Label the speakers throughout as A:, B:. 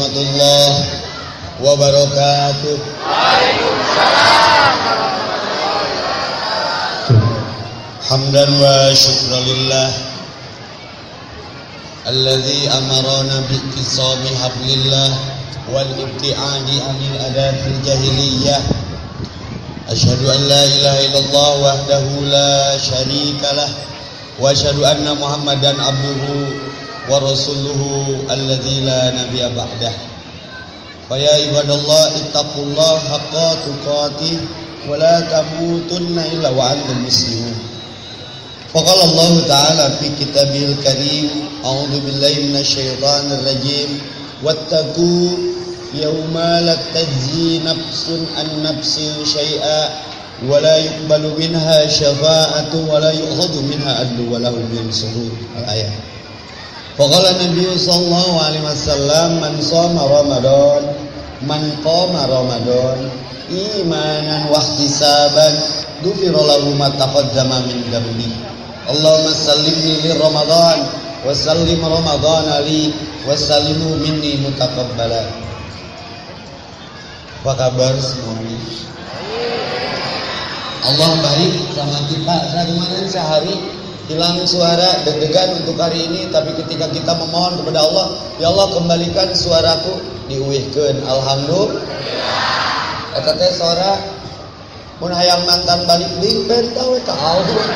A: warahmatullahi wabarakatuh. Hamdan wa syukran lillah Alladhi amarana bi'tisami hablillah wal ibti'adi anil adatil jahiliyah Ashhadu an la ilaha illallah wahdahu la syarika lah wa ashhadu anna Muhammadan abduhu rasuluhu alladhi la nabiyya ba'dah Faya ibadallah ittaqullah haqqa tuqatih wa la tamutunna illa wa antum muslimun فقال الله تعالى في كتابه الكريم أعوذ بالله من الشيطان الرجيم. واتقوا يوما لا تجزي نفس عن نفس شيئا ولا يقبل منها شفاعة ولا يؤخذ منها عدل ولا هم ينصرون. الآية. Pokoknya Nabi sallallahu alaihi wasallam man shoma Ramadan man qama Ramadan imanan wa ihtisaban ghufira lahu ma taqaddama min dhanbi. Allahumma sallimni li Ramadan Wasallim Ramadan ali Wasallimu minni mutakabbala Apa kabar semuanya? Allah baik sama kita. Saya kemarin sehari hilang suara deg-degan untuk hari ini tapi ketika kita memohon kepada Allah ya Allah kembalikan suaraku. Diuihkeun alhamdulillah. Eta teh suara mun hayang mantan balik deui bentah we ka Allah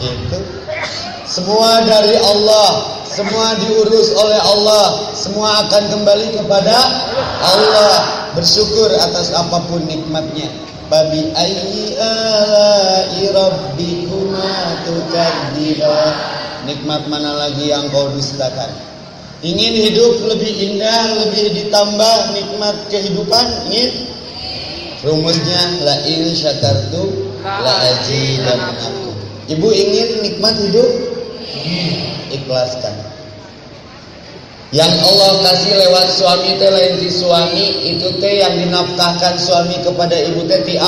A: itu semua dari Allah semua diurus oleh Allah semua akan kembali kepada Allah. Bersyukur atas apa pun nikmatnya babi ayyi ala'i rabbikuma tukadziban nikmat mana lagi yang kau dustakan? Ingin hidup lebih indah lebih ditambah nikmat kehidupan? Ingin? Rumusnya la in syakartu la azidannakum. Ibu ingin nikmat hidup? Ikhlaskan. Yang Allah kasih lewat suami teh lain di suami itu teh yang dinafkahkan suami kepada ibu teh ti.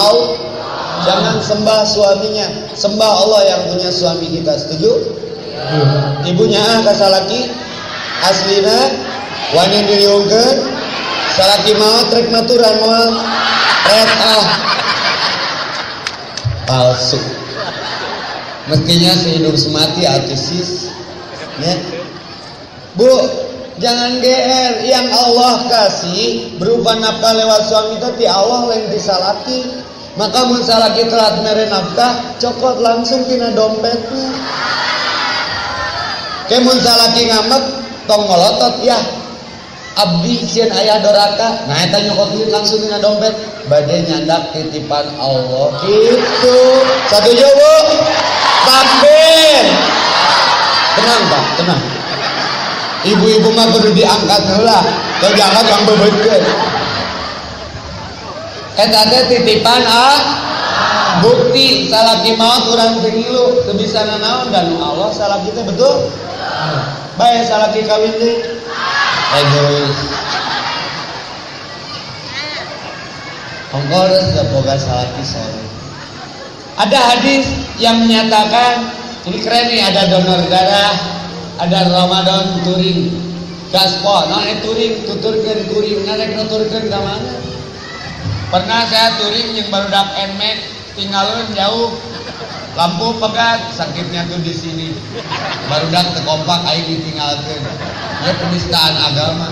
A: Jangan sembah suaminya, sembah Allah yang punya suami kita. Setuju? Ibunya ah kasalaki aslina wani diliungkeun salaki mau trek maturan mau red ah palsu mestinya sehidup semati artisis ya bu jangan GR yang Allah kasih berupa nafkah lewat suami itu Allah yang disalaki. Maka mun salaki telat mere nafkah cokot langsung tina dompetnya. Ke mun salaki ngamek tong ngolotot ya. Abdi sieun ayah doraka nah eta nyokotin langsung tina dompet. Badai nyandak titipan Allah gitu. Satu bu. Takbir tenang pak tenang ibu-ibu mah kudu diangkat heula. Kalau diangkat yang bebeutkeun eta teh titipan ah. Bukti salaki maut urang teu ngilu teu bisa nanaon dan Allah salaki teh betul? Bae salaki kawin teh egois Ongkol boga salaki soleh ada hadis yang menyatakan ini keren nih ada donor darah, ada Ramadan touring, gaspol, nah touring, tuturkan touring, nanek nuturkan ke mana? Pernah saya touring yang baru dap enmek, tinggalin jauh, lampu pegat, sakitnya tuh di sini. Baru dak terkompak, air ditinggalkan. Ya penistaan agama.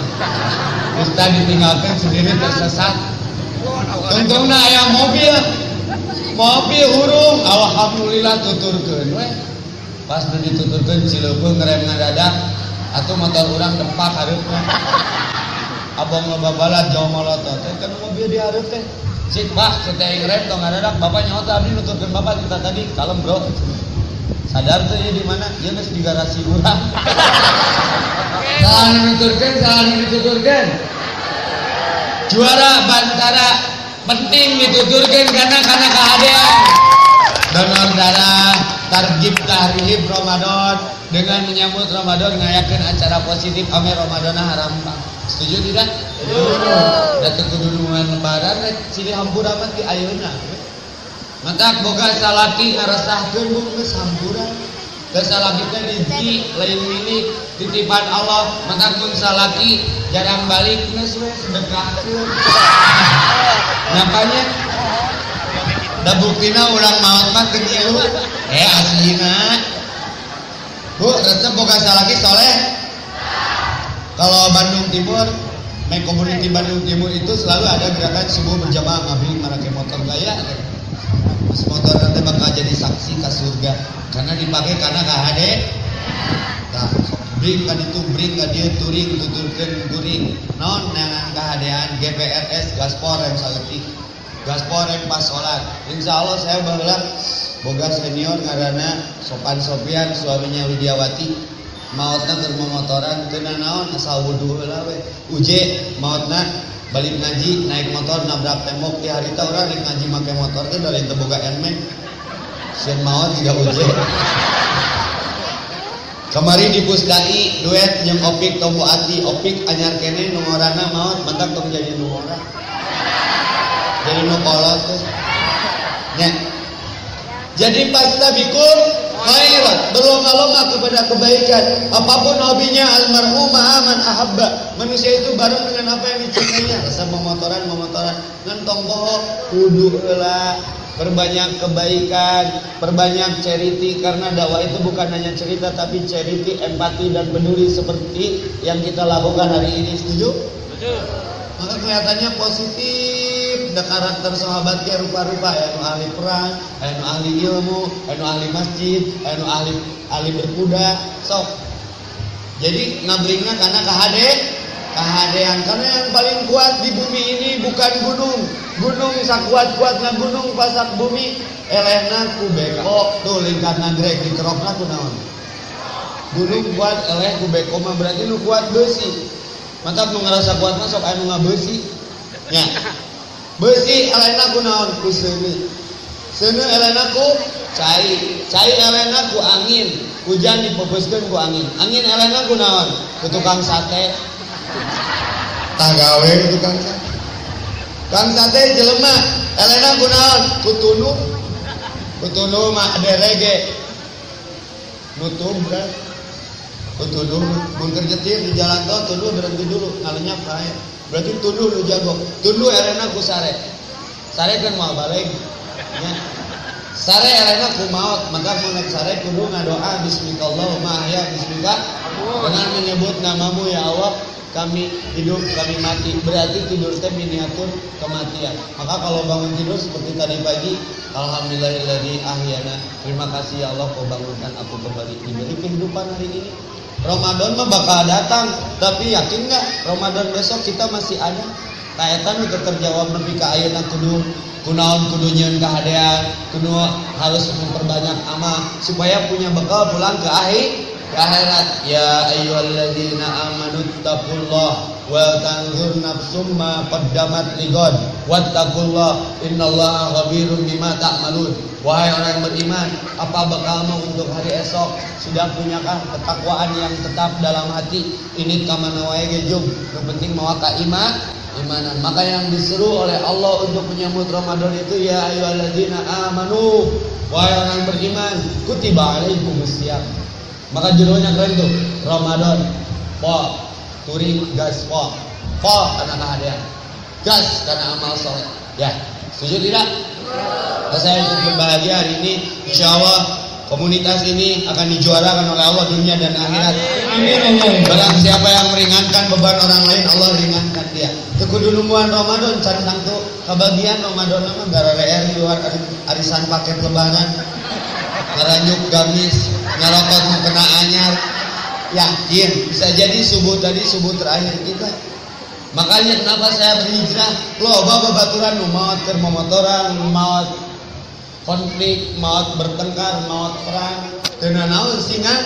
A: Kita ditinggalkan sendiri tersesat. Untungnya ayah mobil, mobil hurung alhamdulillah tuturkeun we pas nu dituturkeun cileupeuh ngerem ngadadak atuh motor urang dempak hareupna abang loba balad jauh molotot teh kan mobil di hareup teh. Cik pak, kita yang rem tong ngadadak bapak nyawa abdi nuturkeun bapak kita tadi kalem bro. Sadar tuh ya di mana? Ya geus di garasi urang. Salah nuturkeun salah dituturkeun juara bantara. Penting dituturkan karena karena keadaan donor darah targib tahrib Ramadan. Dengan menyambut Ramadan ngayakin acara positif ame Ramadan haram setuju tidak? setuju. Dan kegunungan lebaran ciri hampura mah di ayeuna maka boga salaki ngarasahkeun bu geus hampura Kesalaki teh di lain milik titipan Allah. Maka pun salaki jarang balik geus we sedekahkeun. Napanya Da buktina urang maot mah teu Eh aslina. Bu, resep boga salaki soleh. Kalau Bandung Timur Main Community Bandung Timur itu selalu ada gerakan subuh berjamaah ngabili marake motor gaya. Mas motor nanti bakal jadi saksi ke surga karena dipakai karena KHD. Nah, bring kan itu bring kan dia touring tuturkan guring non dengan kehadiran GPRS gaspor yang saleti gaspor yang pas sholat. Insya Allah saya bahwa boga senior karena sopan sopian suaminya Widiawati mautna keur motoran teu naon asal wudu heula we. Uje mautna balik ngaji naik motor nabrak tembok. Di harita orang naik ngaji make motor teh dari teu boga helmet sieun maut juga uje. Kemarin di Pusdai duet yang Opik Tombo Ati Opik anyar kene nomorana maut mentak tong jadi nomora jadi nu kolot tuh. Ya jadi pas tabikur khairat berlomba-lomba kepada kebaikan. Apa pun hobinya almarhum aman ahabba. Manusia itu bareng dengan apa yang dicintainya. Rasa memotoran memotoran ngentong bohong kudu lah. Perbanyak kebaikan perbanyak charity. Karena dakwah itu bukan hanya cerita tapi charity empati dan peduli seperti yang kita lakukan hari ini. Setuju? setuju maka kelihatannya positif. Da karakter sahabat ke rupa-rupa. Anu ahli perang anu ahli ilmu anu ahli masjid anu ahli ahli berkuda. Sok. Jadi ngabringna karena kahade kahadean karena yang paling kuat di bumi ini bukan gunung. Gunung sakuat-kuatna gunung pasak bumi. Elehna ku beko tuh lingkar nagrek di kerokna ku naon? Gunung kuat eleh ku beko mah berarti lu kuat besi mantap nu ngerasa kuat mah sok anu ngabeusi ya. Besi elena ku naon? Ku seuni seuni elena ku cai. Cai elena ku angin. Hujan dipepeskeun ku angin. Angin elena ku naon? Ku tukang sate. Tagawe ku tukang sate. Kang sate jelema. Elena ku naon? Ku tunu. Ku tunu mah derege. Nutup berat tunu mun nyetir di jalan tol tunu berhenti dulu ngalenyap kae berarti tunduh lu jago tunduh elena ku sare sare kan mau balik ya. sare elena ku maut maka mau sare kudu ngadoa bismillahirrahmanirrahim ahya bismillah dengan menyebut namamu ya Allah kami hidup, kami mati. Berarti tidur teh miniatur kematian. Maka kalau bangun tidur seperti tadi pagi, alhamdulillahilladzi ahyana. Terima kasih ya Allah kau bangunkan aku kembali diberi kehidupan hari ini. Ramadan mah bakal datang, tapi yakin nggak Ramadan besok kita masih ada? Kaitan itu terjawab lebih ke ayat kudu kunaon kudu nyeun kahadean, kudu harus memperbanyak amal supaya punya bekal pulang ke akhir ke akhirat. Ya ayyuhalladzina amanu taqullah wa tanzur nafsum ma qaddamat ligad wattaqullah innallaha khabirum bima ta'malun. Wahai orang yang beriman apa bekalmu untuk hari esok? Sudah punyakah ketakwaan yang tetap dalam hati? Ini kamana wae gejum yang penting mau ka iman imanan. Maka yang diseru oleh Allah untuk menyambut Ramadan itu ya ayyuhalladzina amanu. Wahai orang yang beriman kutiba alaikumusiyam maka judulnya keren tuh Ramadan. Po turing gas po po karena kehadiran gas karena amal soleh. Ya setuju tidak? Nah, saya cukup berbahagia hari ini. Insya Allah komunitas ini akan dijuarakan oleh Allah dunia dan akhirat. Amin barang siapa yang meringankan beban orang lain Allah ringankan dia. Tekudu nungguan Ramadan cantang tuh kebagian Ramadan nama gara reer luar arisan paket lebaran ngaranjuk gamis ngerokok mau kena anyar yakin. Bisa jadi subuh tadi subuh terakhir kita makanya kenapa saya berhijrah? Loh bapak baturan maut termomotoran maut konflik maut bertengkar maut perang. Dengan naon singa?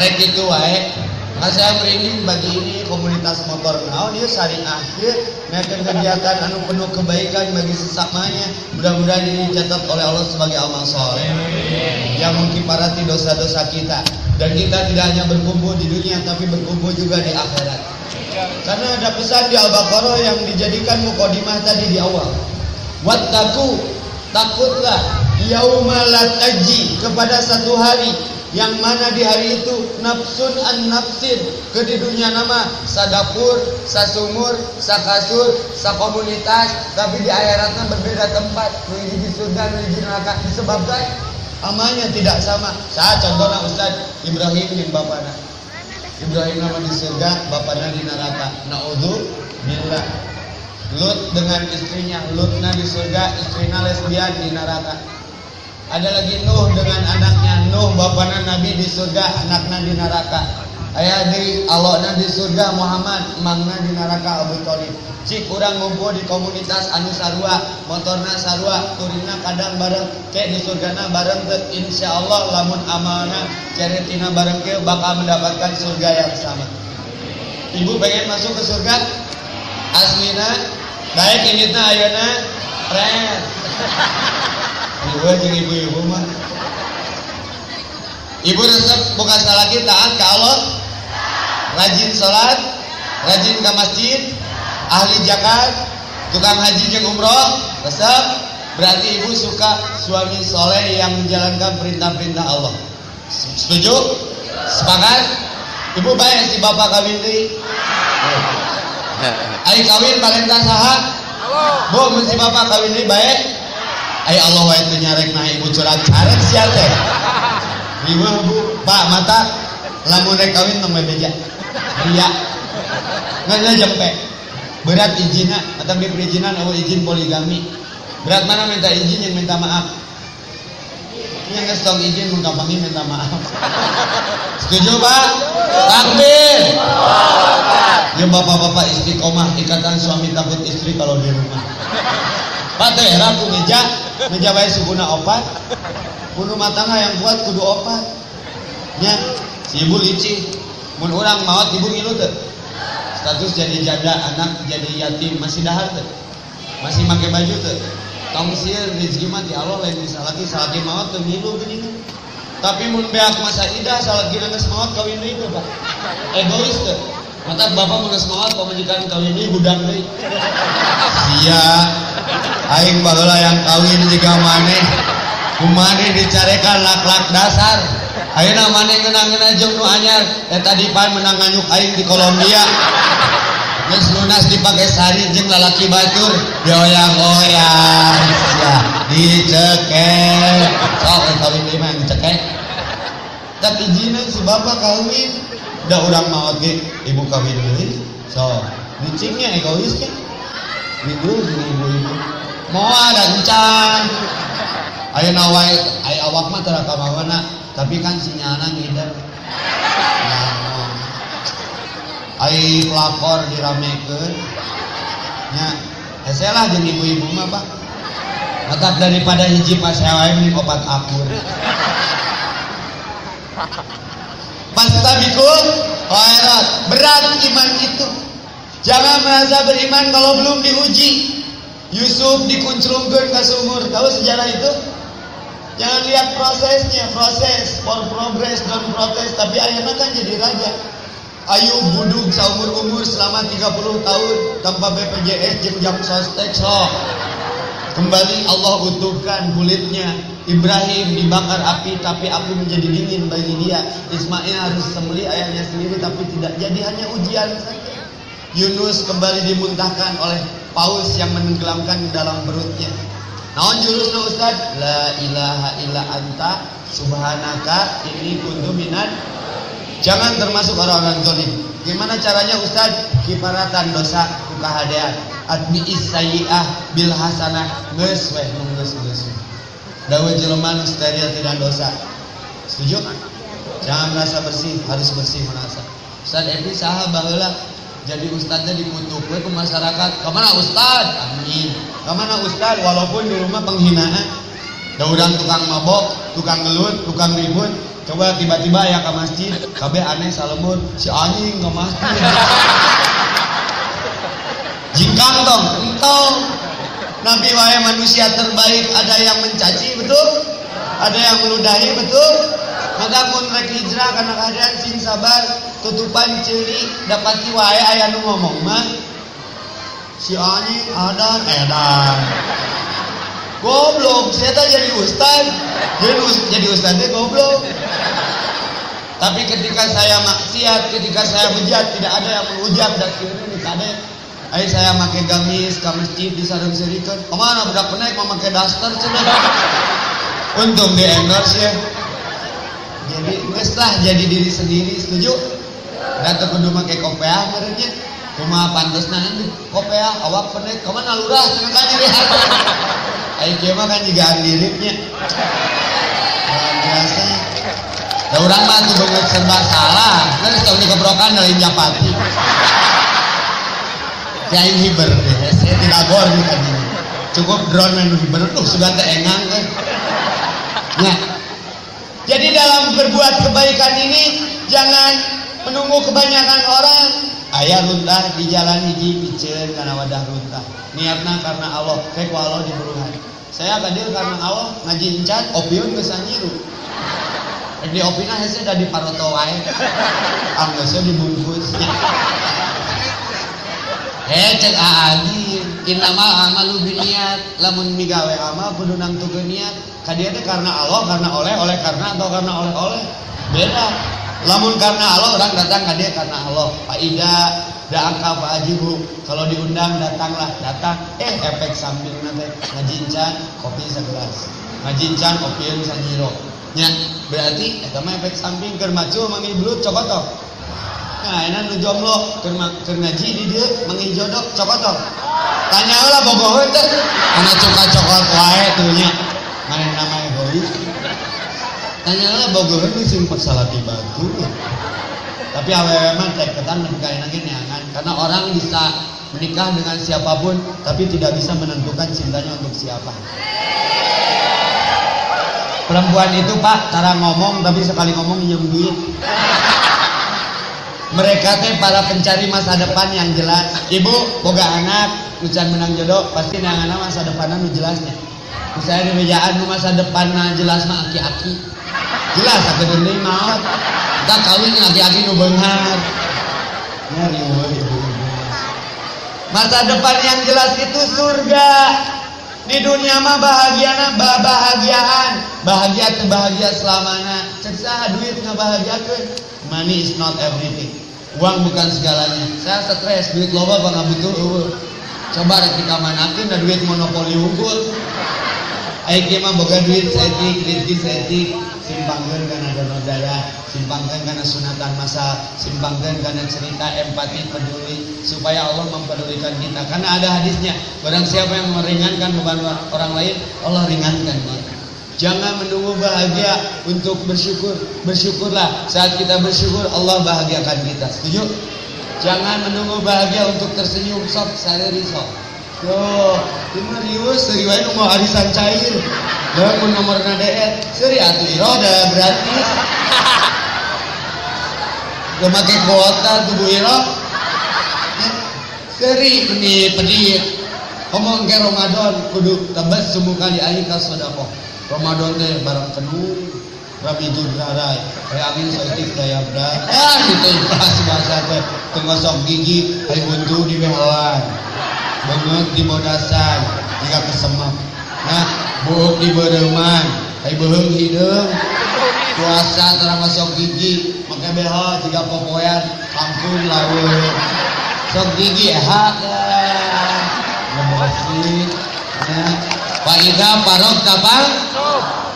A: Rek itu wae saya merinding bagi ini komunitas motor. Naon dia syariah dia melakukan kegiatan anu penuh kebaikan bagi sesamanya mudah-mudahan ini dicatat oleh Allah sebagai amal soleh. Yang mengkiparati dosa-dosa kita. Dan kita tidak hanya berkumpul di dunia tapi berkumpul juga di akhirat. Karena ada pesan di Al-Baqarah yang dijadikan mukodimah tadi di awal. Wattaku takutlah. Yaumalat aji kepada satu hari yang mana di hari itu nafsun an nafsin. Ke di dunia nama sadapur, sasumur, sakasur, sakomunitas. Tapi di akhiratnya berbeda tempat. Menuju di surga menuju neraka. Disebabkan amalnya tidak sama. Saya contohnya Ustaz Ibrahim bin bapana. Ibrahim nama di surga bapaknya di neraka. Naudhu billah. Lut dengan istrinya. Lutna di surga istrinya lesbian di neraka ada lagi Nuh dengan anaknya. Nuh bapaknya Nabi di surga anaknya di neraka. Ayah di Allah di surga Muhammad mangna di neraka Abu Talib. Cik kurang ngumpul di komunitas anu sarua motorna sarua turina kadang bareng kayak di surgana bareng ke insya Allah lamun amalna ceretina bareng ke bakal mendapatkan surga yang sama. Ibu pengen masuk ke surga? Asmina? Baik ini na ayana Red Ibu jeung ibu-ibu mah. Ibu resep bukan salah kita taat ke Allah. Rajin sholat, rajin ke masjid, ahli zakat, tukang haji jeung umroh, resep berarti ibu suka suami soleh yang menjalankan perintah-perintah Allah. Setuju? Sepakat? Ibu baik si bapak kawin deui. Ayo kawin paling saha? Bu, si bapak kawin baik? Ay Allah wa itu nyarek nah ibu curhat carek sia teh. Ibu bu, Pak mata lamun rek kawin tong beja. Ria. Nggak jempe. Berat izinna atau di perizinan atau izin poligami. Berat mana minta izin yang minta maaf. Yang nggak stong izin mengkampangi minta maaf. Setuju Pak? Takbir. Ya bapak-bapak istiqomah ikatan suami takut istri kalau di rumah. Pak teh ragu meja meja bae suguna opat. Kudu matangga yang kuat kudu opat. Nya ibu licin. Mun urang maot ibu ngilu teu status jadi janda anak jadi yatim masih dahar teu masih pakai baju teu tong sieun rezeki mah ti Allah lain salaki salaki maot teu ngilu geuning tapi mun beak masa idah salaki geus maot kawin deui Pak. Egois teu mata bapak maot pamajikan kawin deui budang deui. Sia aing baheula yang kawin jika maneh kumane dicarekan lak-lak dasar. Ayeuna maneh ngeunang-ngeunang jeung nu anyar. Eta dipan menang nganyuk aing di Kolombia. Geus lunas dipake sari jeung lalaki batur dioyang-oyang ya dicekek. Sok kawin deui mah dicekek. Tak izinin si bapak kawin. Da urang maot ibu kawin deui. So licingnya egoisnya ibu ibu-ibu mau ada encan ayo nawai ayo awak mah teraka mana tapi kan sinyalnya ngider. Nah, ayo pelakor diramekeun. Nya hese lah jeung ibu-ibu mah pak. Matak daripada hiji pas hewan ini obat akur pas tabikul khairat berat iman itu jangan merasa beriman kalau belum diuji Yusuf dikunclungkan ke sumur. Tahu sejarah itu? Jangan lihat prosesnya, proses for progress dan protes. Tapi ayahnya kan jadi raja. Ayub buduk seumur umur selama 30 tahun tanpa BPJS jam sostek so. Kembali Allah utuhkan kulitnya. Ibrahim dibakar api tapi api menjadi dingin bagi dia. Ismail harus sembeli ayahnya sendiri tapi tidak jadi hanya ujian saja. Yunus kembali dimuntahkan oleh paus yang menenggelamkan dalam perutnya. Naon jurusna Ustaz? La ilaha illa anta subhanaka ini kuntu minan Jangan termasuk orang-orang zalim. Gimana caranya Ustaz? Kifaratan dosa kukahadean. Admi isayyi'ah bil hasanah. Geus we nu geus geus. Dawe jelema steril tidak dosa. Setuju? Jangan merasa bersih, harus bersih merasa. Ustaz Epi saha baheula jadi ustadznya dikutuk. Ke masyarakat ke mana ustad amin. Ke mana ustad walaupun di rumah penghinaan. Daudang tukang mabok tukang gelut tukang ribut. Coba tiba-tiba ya ke masjid. Kabe aneh salemur si anjing ke masjid. Jingkang dong entong. Nabi manusia terbaik ada yang mencaci betul ada yang meludahi betul. Maka pun rek hijrah karena keadaan sing sabar tutupan celi dapat wae ayah nu ngomong mah si ani ada edan goblok saya tak jadi ustad jadi, jadi ustadnya goblok. Tapi ketika saya maksiat ketika saya bejat tidak ada yang menghujat dan ini kade Ayo saya pakai gamis ke masjid di sarung serikan. Ke mana budak penaik mau pakai daster sudah. Untung di endorse ya. Jadi nges jadi diri sendiri setuju. Datang kudu pakai kopiah merenya. Cuma pantas nanti kopiah awak penaik ke mana lurah seneng kan nyari Ayo mah kan juga liriknya. Luar biasa. Da urang mah tuh banget serba salah. Kan geus di kebrokan dari Japati. Kiai hiber saya tidak gor nih kan ini. Cukup drone yang hiber tuh sudah engang kan. Nah, jadi dalam berbuat kebaikan ini jangan menunggu kebanyakan orang. Ayah runtah di jalan hiji piceun karena wadah runtah. Niatna karena Allah, kayak Allah di buruhan. Saya hadir karena Allah ngaji encat opiun geus nyiru. Di opina hese di paroto wae. Anggeusnya dibungkus. Eh cek aagi inama amalu biniat lamun migawe amal kudu nangtukeun niat. Kadieu teh karena Allah karena oleh oleh karena atau karena oleh oleh. Beda. Lamun karena Allah orang datang kadieu karena Allah. Faida angka Pak Ajibu kalau diundang datanglah. Datang eh efek samping nanti ngajincan kopi segelas. Ngajincan kopi yang sanjiro nya berarti eta mah efek samping keur maju mangi belut cokotok nah nu jomblo keur keur ngaji di dieu mangi jodoh cokotok tanya lah bogoheun teh. Kana cuka cokot wae tuh nya mana nama egois. Tanya lah bogoheun nu sing salah di batu tapi awewe mah ketan lebih kaya lagi neangan karena orang bisa menikah dengan siapa pun tapi tidak bisa menentukan cintanya untuk siapa. Perempuan itu pak cara ngomong tapi sekali ngomong duit mereka teh para pencari masa depan yang jelas. Ibu boga anak ucan menang jodoh pasti neangan masa depannya nu jelasnya misalnya di mejaan masa depan jelas mah aki-aki. Jelas aku demi maut kita kawin laki-laki nu beunghar nyari masa depan yang jelas itu surga. Di dunia mah bahagia bahagiaan. Bahagia kebahagia selamanya. Cek duit nggak bahagia money is not everything uang bukan segalanya. Saya stres duit loba apa nggak butuh? Uh. coba rek dikamanakeun da duit monopoli unggul. Ayo mah boga duit setik, rezeki setik, simpangkan karena donor darah, simpangkan karena sunatan masa, simpangkan karena cerita empati peduli. Supaya Allah mempedulikan kita. Karena ada hadisnya, barang siapa yang meringankan beban orang lain, Allah ringankan. dia. Jangan menunggu bahagia untuk bersyukur. Bersyukurlah saat kita bersyukur Allah bahagiakan kita. Setuju? Jangan menunggu bahagia untuk tersenyum sok sare sok. Yo, ini rius dari wae nu mau arisan cair. Dan mun nomor DE, seri atuh iro ada gratis. Gak make kuota tubuh iro. Seri ini pedit. Ngomong ke Ramadan kudu tebas semua kali aing ka sedekah. Ramadan teh barang penuh. Rabi Durdarai, kayak angin soitik daya berat. Ah, itu ikhlas bahasa teh. Tengosok gigi, hai buntu di behawan banget di modasan jika kesemak. Nah buuk di bereman. Hai beheng hidung. Puasa terang gigi make beha jika popoyan ampun lawe. Sok gigi hak ngebersih nah Pak Ida Parok kapan?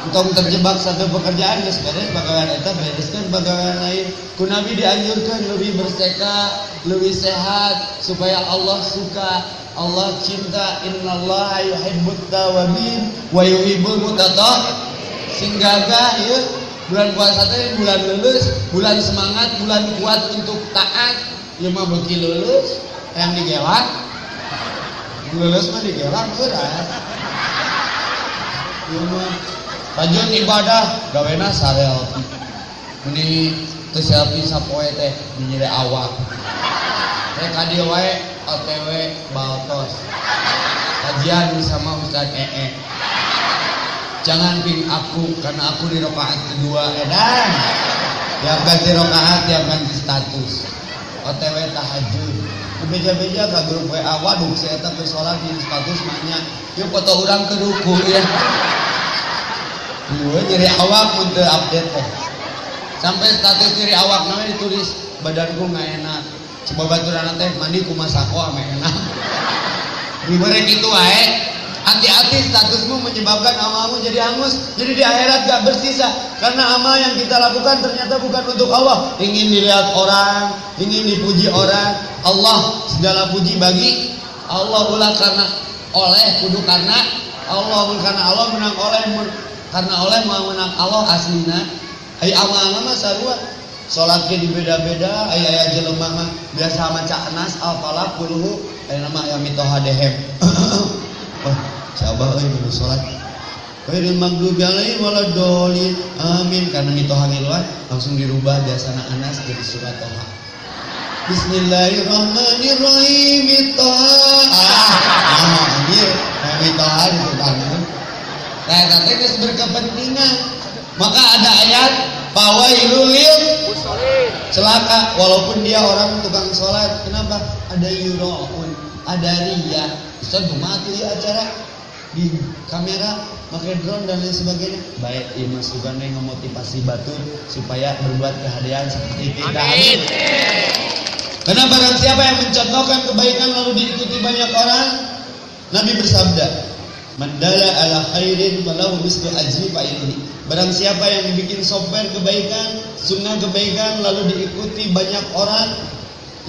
A: Untuk terjebak satu pekerjaan geus beres bagaimana eta bereskan bagaimana lain. Ku Nabi dianjurkan lebih berseka, lebih sehat supaya Allah suka Allah cinta. Innallaha yuhibbut tawabin wa yuhibbul mutatah sing gagah ya bulan puasa teh bulan lulus bulan semangat bulan kuat untuk taat. Ya mah beki lulus yang digelak. Lulus mah digelak udah Rajin ibadah gawena sarel ini teu selfie sapoe teh di awak. Teh kadi wae OTW Baltos. Kajian sama Ustaz EE jangan ping aku karena aku di rokaat kedua edan tiap ganti rokaat tiap ganti status. OTW tahajud beja-beja ke grup WA waduh saya tak sholat di status maknya. Yuk foto orang ke ruku ya. Gue jadi awak untuk update teh sampai status diri awak namanya ditulis badanku nggak enak. Coba baturan teh mandi kumasako ame enak. Diberi gitu wae Hati-hati statusmu menyebabkan amalmu jadi hangus. Jadi di akhirat gak bersisa. Karena amal yang kita lakukan ternyata bukan untuk Allah. Ingin dilihat orang, ingin dipuji orang. Allah segala puji bagi Allah ulah karena oleh kudu karena Allah karena Allah menang oleh karena oleh mau menang Allah aslina. Ai amal mah sarua. Salatnya di beda-beda, ay aya jelema mah biasa maca anas al-falaq kulhu, aya nama aya mitoha dehem. Sabah euy nu salat. Khairil maghdubi alaihim waladdallin. Amin. Karena mitoha ngiluan langsung dirubah biasana Anas jadi surat Toha. Bismillahirrahmanirrahim. Toha. Ah, anjir. Mitoha disebutkan. Kayak tadi geus berkepentingan. Maka ada ayat fawailul celaka walaupun dia orang tukang sholat kenapa ada yuraun ada ria. Bisa mati di acara? Di kamera pakai drone dan lain sebagainya. Baik ini masukan yang memotivasi batur supaya berbuat kehadiran seperti kita. Amin. Karena barang siapa yang mencontohkan kebaikan lalu diikuti banyak orang Nabi bersabda Mandala ala khairin walau mislu ajri fa'ilihi. Barang siapa yang bikin software kebaikan, sunnah kebaikan lalu diikuti banyak orang,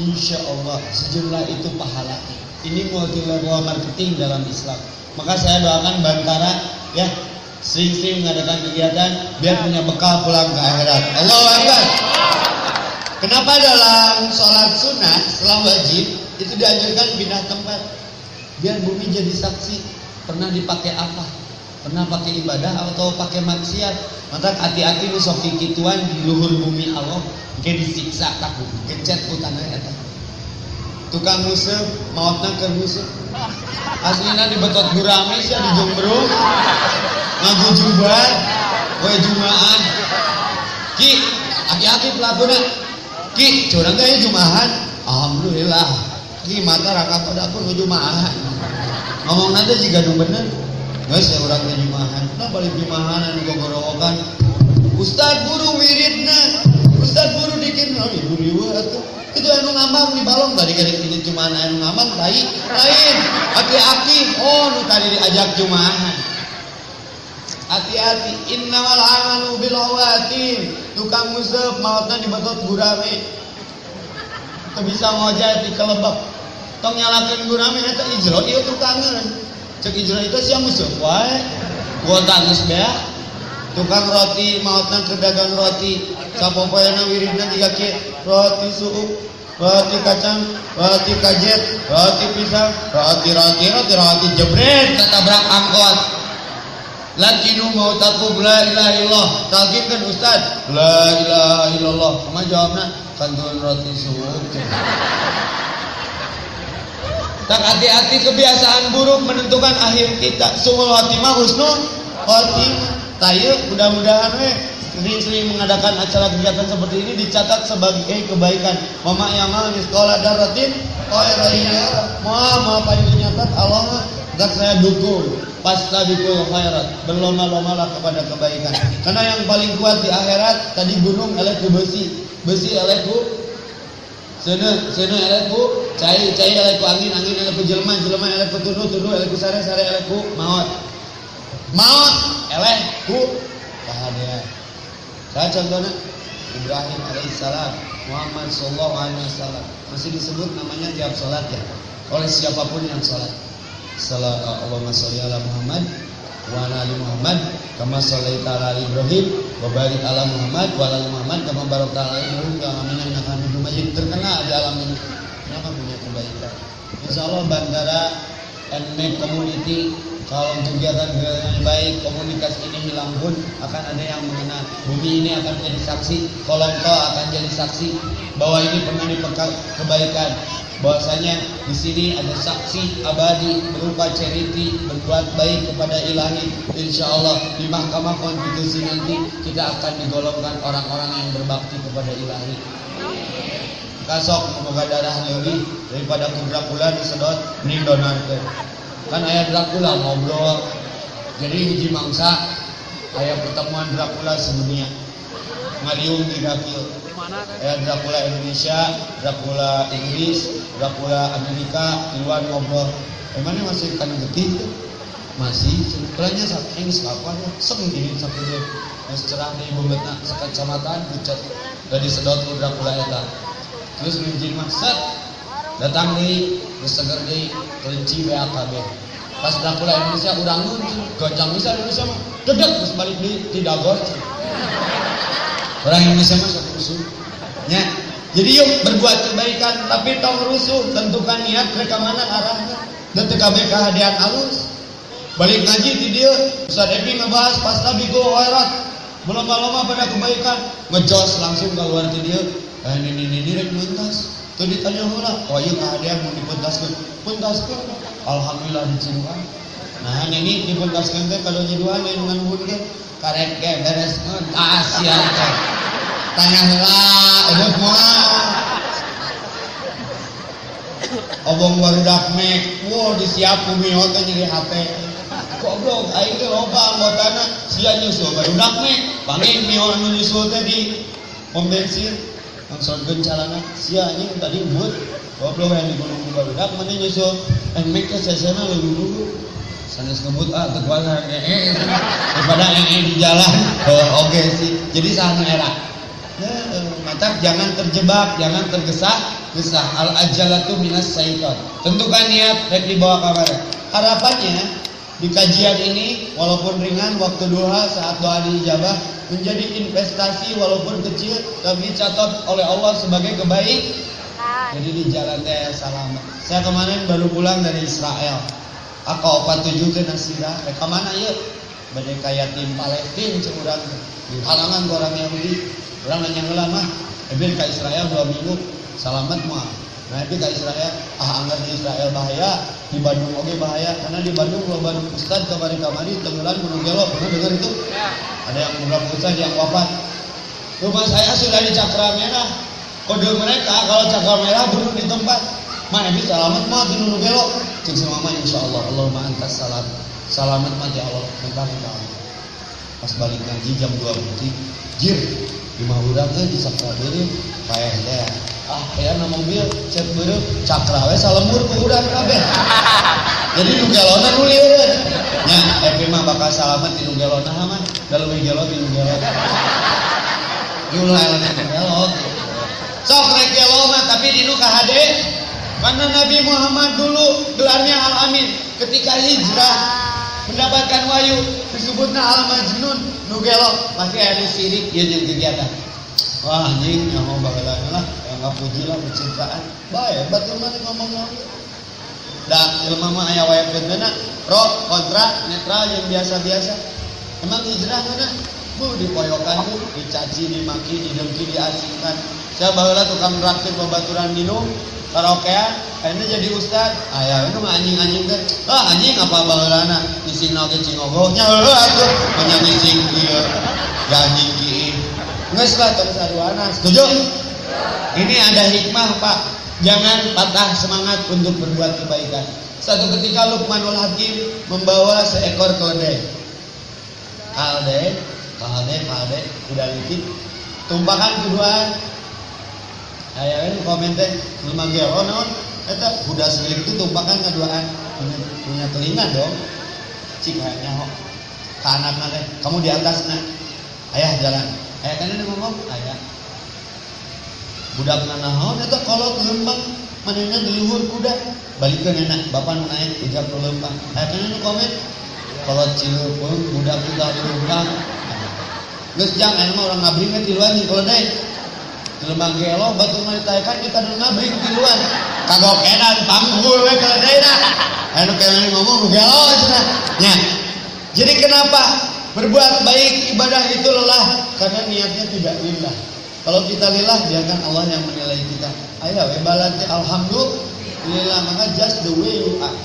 A: insya Allah sejumlah itu pahala. Ini multi level marketing dalam Islam. Maka saya doakan Bantara ya sering-sering mengadakan kegiatan biar punya bekal pulang ke akhirat. Allah Akbar. Kenapa dalam sholat sunnah setelah wajib itu dianjurkan pindah tempat? Biar bumi jadi saksi. Pernah dipakai apa? Pernah pakai ibadah atau pakai maksiat? Maka hati-hati nu sok kituan di luhur bumi Allah. Ke disiksa takut kecet ku tanah eta tukang musuh mautna ke musuh aslinya dibetot gurami sih di jombro ngagu jubat wae jumaan ki hati-hati pelakunya ki curang kayak jumahan alhamdulillah. Ki mata raka pada pun jumahan ngomong nanti jika nu bener. Guys ya orang jumahan nah balik jumahan anu gogorowokan Ustad guru wiridna Ustad guru dikit oh ibu ribu atuh itu anu ngambang di balong tadi kali ini cuma anu ngambang tai lain. Hati-hati. Oh nu tadi diajak jumahan. Hati-hati. Innamal amalu bil awatin tukang musaf mautna dibetot gurame. Teu bisa ngojek di kelebab tong nyalakeun gurame eta ijro ieu tukangan cek ijro itu sia musaf wae kuota geus bea tukang roti mautna ke dagang roti. Sapopoyana wiridna tiga ke roti suuk roti kacang roti kajet roti pisang roti roti roti roti jebret ketabrak angkot. Lakinu mau takub la ilaha illallah. Talkinkan Ustaz? La ilaha illallah. Sama jawabnya Kantun roti suuk Tak hati-hati kebiasaan buruk menentukan akhir kita. Sungguh khotimah husnul khotimah Tayo mudah-mudahan we sering-sering mengadakan acara kegiatan seperti ini dicatat sebagai kebaikan. Mama yamal di sekolah daratin khairiyah. Mau mau apa yang dicatat Allah dan saya dukung fastabiqul khairat berlomba-lombalah kepada kebaikan karena yang paling kuat di akhirat tadi gunung eleku besi besi eleku sana sana eleku cai cai eleku angin angin eleku jelma jelma eleku tunu tunu eleku sare sare eleku maut maut eleku bahagia saya contohnya Ibrahim alaihissalam Muhammad sallallahu alaihi wasallam. Masih disebut namanya jawab salat ya? Oleh siapa pun yang salat Salam Allahumma sholli ala Muhammad wa ala ali Muhammad kama shallaita ala Ibrahim wa barik ala Muhammad wa ala Muhammad kama barakta ala Ibrahim wa amin innaka Hamidum Majid. Terkenal di alam ini. Kenapa punya kebaikan? Insyaallah bandara NME community kalau kegiatan-kegiatan yang baik komunikasi ini hilang pun akan ada yang mengenal bumi ini akan jadi saksi kolongko akan jadi saksi bahwa ini pernah dipegang kebaikan. Bahwasanya di sini ada saksi abadi berupa charity berbuat baik kepada ilahi. Insya Allah di mahkamah konstitusi nanti kita akan digolongkan orang-orang yang berbakti kepada ilahi. Kasok membuka darah lebih daripada ku Dracula disedot mending donarkan kan ayah Dracula ngobrol. Jadi hiji mangsa ayah pertemuan Dracula sedunia. Ngaliung di dakil ayah Dracula Indonesia Dracula Inggris Dracula Amerika luar ngobrol. Emangnya masih kan getih masih. Sebetulnya saking sekapannya senggini sampai Mas cerah di bumetna sekacamatan pucat dari sedot udah pula eta. Terus nunjin mah set datang di seger di kelinci BAKB pas udah pula Indonesia urang nunjin gojang bisa Indonesia mah dedek terus balik di tidak gor orang Indonesia mah sok rusuh nya jadi yuk berbuat kebaikan tapi tong rusuh tentukan niat mereka mana arahnya dan TKB kehadiran alus balik ngaji di dia Ustaz Epi ngebahas pas nabi go khairat Berlomba-lomba pada kebaikan, ngejos langsung keluar ke dia. Eh, ini ini direk mentas. Tuh ditanya orang, oh iya keadaan mau dipentaskan, pentaskan. Alhamdulillah dicintai. Nah ini dipentaskan teh kalau nyeduan dengan bunda karek ke beres mentas ya teh. Tanya lah, edut moal. Obong baru dak mek, wow disiap bumi hotel jadi hati. Goblok, aing teh loba anggotana sia nyusul barudak mek. Bangin mio anu nyusul teh di bensin. Langsung calana sia anjing tadi buat goblok yang di gunung barudak mana nyusul yang mek ke lebih dulu. Sanes ngebut ah tekuasa ee daripada ee di jalan. Oh, oke sih. Jadi sana era. Nah, mata jangan terjebak, jangan tergesa-gesa. Al ajalatu minas syaitan. Tentukan niat rek dibawa kamar. Harapannya di kajian ini walaupun ringan waktu duha saat doa diijabah menjadi investasi walaupun kecil tapi catat oleh Allah sebagai kebaik. Jadi di jalan teh selamat. Saya kemarin baru pulang dari Israel. Aku opat tujuh ke Nasira. Mereka mana ya? Badai kaya tim Palestina curang di kalangan orang Yahudi. Orang nanya lama. Ebin ke Israel dua minggu. Selamat mah. Nah ke Israel. Ah anggar di Israel bahaya. Di Bandung oke bahaya. Karena di Bandung lo Bandung Ustad kamari-kamari tenggelam gunung gelo. Pernah dengar itu? Ada yang beberapa Ustad yang wafat. Rumah saya sudah di Cakra Merah. Kode mereka kalau Cakra Merah bunuh di tempat. Ma Ebi selamat mah di gunung gelo. Cek sama mama insya Allah. Allahumma antas salam. Selamat mati Allah. Minta minta Allah. Pas balik ngaji jam 2 berarti. Jir. Lima urang eh di Cakra Merah. Kayak deh ah ya na mobil cek beureum cakra we salembur ku urang kabeh. Jadi nu gelona nu lieureun nya epi mah bakal salamet di nu gelona mah? Da leuwih gelo di nu gelo Yul lain nu gelo sok rek tapi di nu kahade karena Nabi Muhammad dulu gelarnya Al Amin. Ketika hijrah mendapatkan wahyu disebutnya Al Majnun nu gelo pasti ada sirik ieu jeung kegiatan. Wah anjing. Nyaho baheulana lah. Puji lah pencitraan baik betul mana ngomong ngomong dan ilmu mah ayah wayang gendena pro kontra netral yang biasa-biasa. Emang hijrah mana bu dipoyokan bu dicaci dimaki didengki diasingkan saya bawa tukang raktir pembaturan minum karaokean ini jadi ustad ayah itu mah anjing anjing kan ah anjing apa baheulana ngising naoge cingogo nya heuh atuh banyak ngising ieu anjing kieu geus lah tong saduana setuju ini ada hikmah Pak. Jangan patah semangat untuk berbuat kebaikan. Satu ketika Lukmanul Hakim membawa seekor keledai. Kalde, kalde, kalde, udah licik. Tumpakan keduaan. Ayah ini komen teh, lemah gelo non. Eta udah segitu itu tumpakan keduaan. Punya, punya telinga dong. Cik kayaknya kok. Ke anak kamu di atas nak. Ayah jalan. Ayah kan ini ngomong, ayah budak nanaon eta kalau lembang manehna di luhur kuda ke nenek bapak naik ujak ke lembang aya kana nu komen kalau cileupung budak budak lembang geus jang aya mah urang ngabring ti luar kalau deh lembang gelo batu mah ditaekan kita nu ngabring ti luar kagok edan panggul we nah anu kene ngomong gelo cenah nya jadi kenapa berbuat baik ibadah itu lelah karena niatnya tidak lillah kalau kita lillah, biarkan Allah yang menilai kita. Ayo, balance alhamdulillah, maka just the way you are.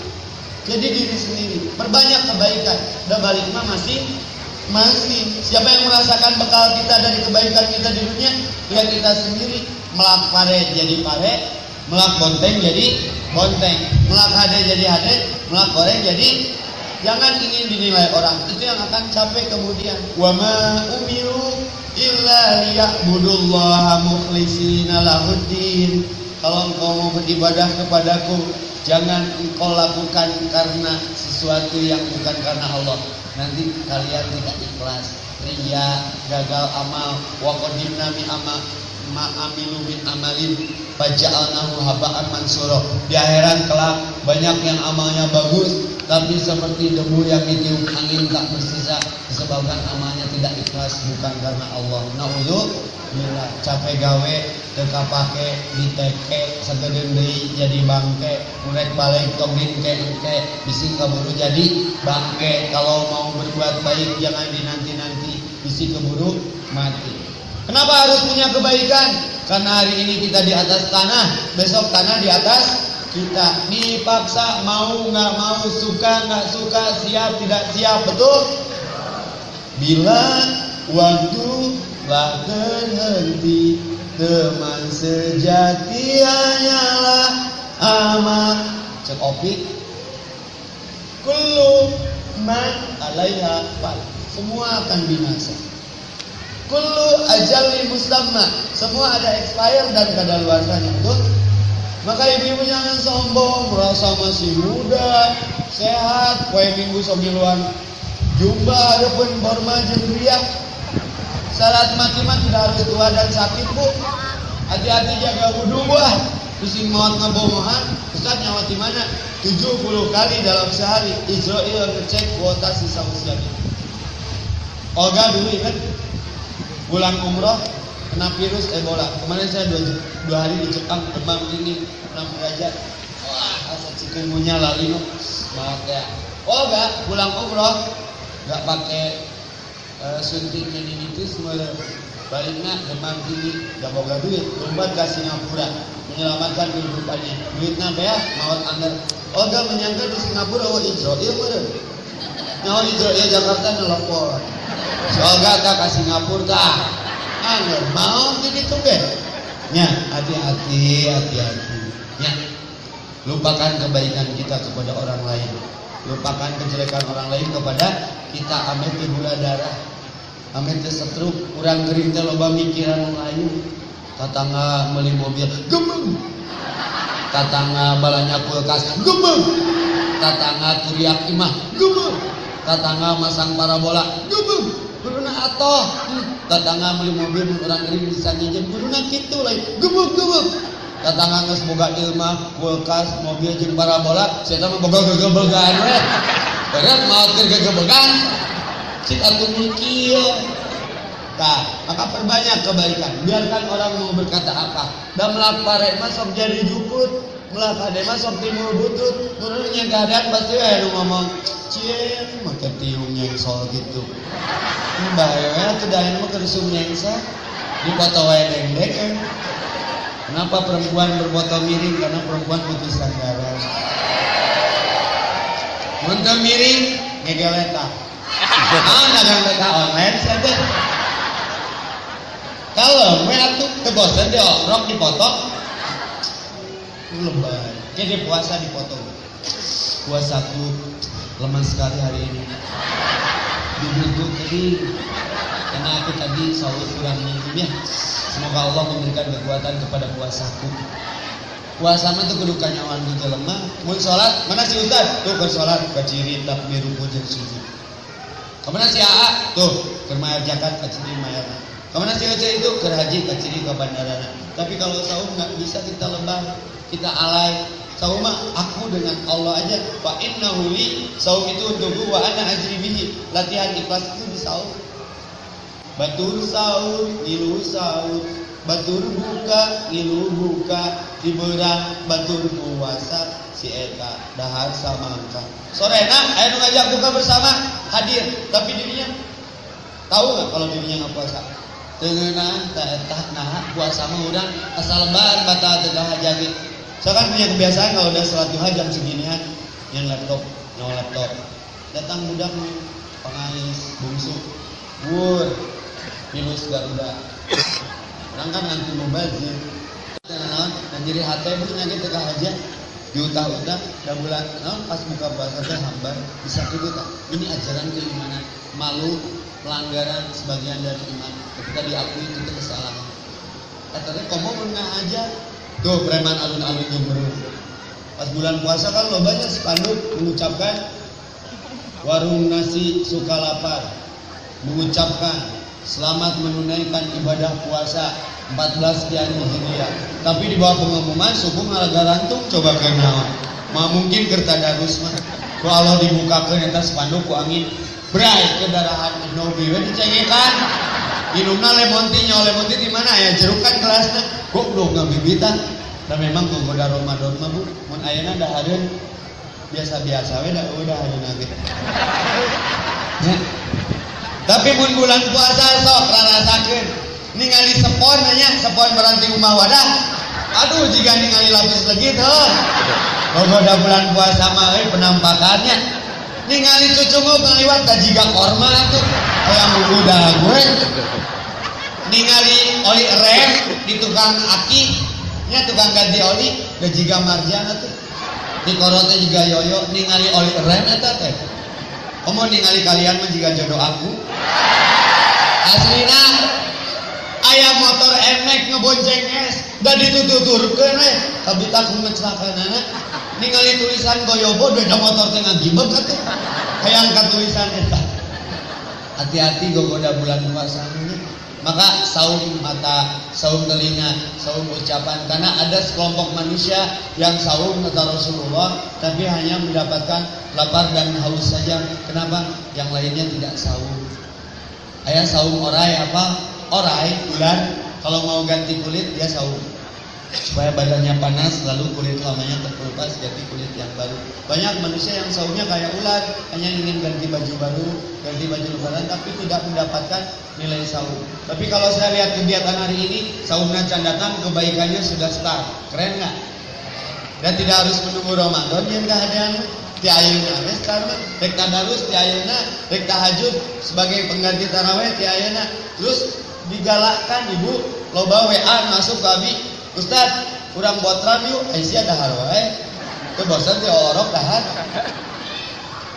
A: Jadi diri sendiri, perbanyak kebaikan. Dan balik mah masih masih. Siapa yang merasakan bekal kita dari kebaikan kita di dunia? Ya kita sendiri. melak pare jadi pare melak bonteng jadi bonteng melak hade jadi hade melak goreng jadi jangan ingin dinilai orang itu yang akan capek kemudian wa ma umiru illa liya'budullaha mukhlishina lahuddin kalau engkau mau beribadah kepadaku jangan engkau lakukan karena sesuatu yang bukan karena Allah nanti kalian tidak ikhlas. Ria gagal amal. Wa qadimna mi amal ma amilu min amalin faja'alnahu haba'an mansura. Di akhirat kelak banyak yang amalnya bagus tapi seperti debu yang ditiup angin tak bersisa disebabkan amalnya tidak ikhlas bukan karena Allah. Naudzu bila capek gawe teka pake diteke segede deui jadi bangke mulai balik tong ke ke bisi keburu jadi bangke. Kalau mau berbuat baik jangan dinanti-nanti bisi keburu mati kenapa harus punya kebaikan? Karena hari ini kita di atas tanah besok tanah di atas kita. Dipaksa mau nggak mau suka nggak suka siap tidak siap betul? Bila waktu telah terhenti Teman sejati hanyalah amal Cek opik Kullu man alaiha Semua akan binasa Kullu ajali musamma Semua ada expire dan kadaluarsanya Betul? Maka ibu-ibu jangan sombong Merasa masih muda Sehat Kue minggu somiluan Jumba harapun borma jemriah Salat mati mah tidak harus tua dan sakit bu. Hati-hati jaga wudhu buah. Pusing maut ngebomohan. Ustaz nyawa di mana? 70 kali dalam sehari. Israel ngecek kuota sisa usia Olga dulu ingat pulang umroh kena virus Ebola. Kemarin saya dua, dua hari dicekam demam ini 6 derajat. Wah, asa cikungunya lalu Maaf ya. Olga pulang umroh nggak pakai uh, suntik meningitis mulai baliknya demam tinggi gak boga duit. Lompat ke Singapura menyelamatkan kehidupannya. Duitnya ya? Maut anggar Olga menyangka di Singapura oh Israel meren nah Israel Jakarta nelpon Olga tak ke Singapura tak anggar mau jadi tuh nya hati-hati hati-hati. Ya lupakan kebaikan kita kepada orang lain. Lupakan kejelekan orang lain kepada kita. Amit gula darah. Amit setruk. Kurang kering teh loba mikiran lain. Tatangga beli mobil gemeng. Tatangga balanya kulkas gemeng. Tatangga turiak imah gemeng tatangga masang parabola gemeng kuruna atoh tatangga beli mobil orang kering bisa nyejem kuruna gitu lagi gemeng gemeng Tatangga geus boga ilmah, kulkas, mobil jeung parabola, saya mah boga gegebegan we. Berat mau keur gegebegan. Cik atuh kieu. Tah, maka perbanyak kebaikan. Biarkan orang mau berkata apa. Dan melak pare mah sok jadi jukut, melak ade mah sok timur butut. Mun nya keadaan pasti we ngomong, "Cien, make tiung nyengsol gitu." Mbah ya, teu daen mah keur sum nyengsol. Dipoto wae dengdek kan. Kenapa perempuan berbotol miring? Karena perempuan putus sandaran. Muntah miring, ngegeleta. Ah, dagang beta online saja. Kalau mereka tuh kebosan dia rok dipoto, lebay. Jadi puasa dipoto. Puasaku lemah sekali hari ini. Bibirku tadi karena aku tadi sahur kurang minum ya. Semoga Allah memberikan kekuatan kepada puasaku. Puasa mah tuh kudu kanyawan di lemah. Mun salat, mana si Ustaz? Tuh ke ciri takbir ruku jeung sujud. Ke mana si AA? Tuh, ke mayar zakat ke ciri mayar. Ke mana si Oce itu? Ke haji ke ciri ke. Tapi kalau sahur nggak bisa kita lebah, kita alay. Sahur mah aku dengan Allah aja. Fa innahu li sahur itu untukku wa ana ajri bihi. Latihan ikhlas itu di sahur. Batur sahur, ngilu sahur, batur buka, ngilu buka, diberang batur puasa, si eta dahar samangka. Sorena, ayo ngajak buka bersama, hadir, tapi dirinya tahu nggak kalau dirinya nggak puasa? Tengenah, tak nah puasa mah urang asal lebaran batal tegah hajagi. Saya kan punya kebiasaan kalau udah sholat duha jam seginian, yang laptop, yang laptop. Datang budak nih, pengais, bungsu, wur, Minus Garuda. Orang kan anti mubazir. dan jadi hati itu nyakit tengah aja. Diutah-utah dan bulan non pas buka puasa teh hambar. Bisa tak ini ajaran keimanan. Malu pelanggaran sebagian dari iman. Ketika diakui itu kesalahan. Katanya kamu menengah aja tuh preman alun-alun jember pas bulan puasa kan lo banyak spanduk mengucapkan warung nasi suka lapar mengucapkan selamat menunaikan ibadah puasa 14 sekian Hijriah. Tapi di bawah pengumuman suku ngalaga rantung coba kenal. Ma mungkin kerta darus mah. Allah dibukakeun eta spanduk ku angin brai kedarahan nobi we dicengekan. Minumna lemon teh nyawa lemon teh di mana ya jeruk kan kelasna. Kok belum ngabibitan. Dan memang goda Ramadan mah Bu, mun ayeuna dahareun biasa-biasa we da udah hareuna ge. Ya. Tapi mun bulan puasa sok rarasakeun. Ningali sepon nanya. Sepon berhenti rumah wadah. Aduh jika ningali lapis legit heh Bogoda bulan puasa mah penampakannya. Ningali cucungu ngaliwat ka jiga korma tuh kayak muda gue ningali oli rem di tukang aki. Nya tukang ganti oli ke jiga marjana tuh di korote juga yoyo ningali oli rem eta teh. Kamu ningali kalian mah jodoh aku. Aslina ayah motor enek ngebonceng es dan ditututurkan eh tapi tak ngecelakaan anak ningali tulisan goyobo beda motor tengah gibek atuh hayang ka tulisan eta. Hati-hati gogoda bulan puasa maka saum mata, saum telinga, saum ucapan karena ada sekelompok manusia yang saum kata Rasulullah tapi hanya mendapatkan lapar dan haus saja. Kenapa? Yang lainnya tidak saum. Ayah saum orai apa? Orai bulan kalau mau ganti kulit dia saum supaya badannya panas lalu kulit lamanya terkelupas jadi kulit yang baru. Banyak manusia yang saumnya kayak ular hanya ingin ganti baju baru ganti baju lebaran tapi tidak mendapatkan nilai saum tapi kalau saya lihat kegiatan hari ini saumnya can datang kebaikannya sudah start. Keren nggak? Dan tidak harus menunggu Ramadan yang gak ada ti ayeuna we sekarang rek tadarus ti ayeuna rek tahajud sebagai pengganti taraweh ti ayeuna terus digalakkan ibu. Loba WA masuk ke abi Ustad kurang botram yuk Aisyah dahar wae teu bosan teh orok dahar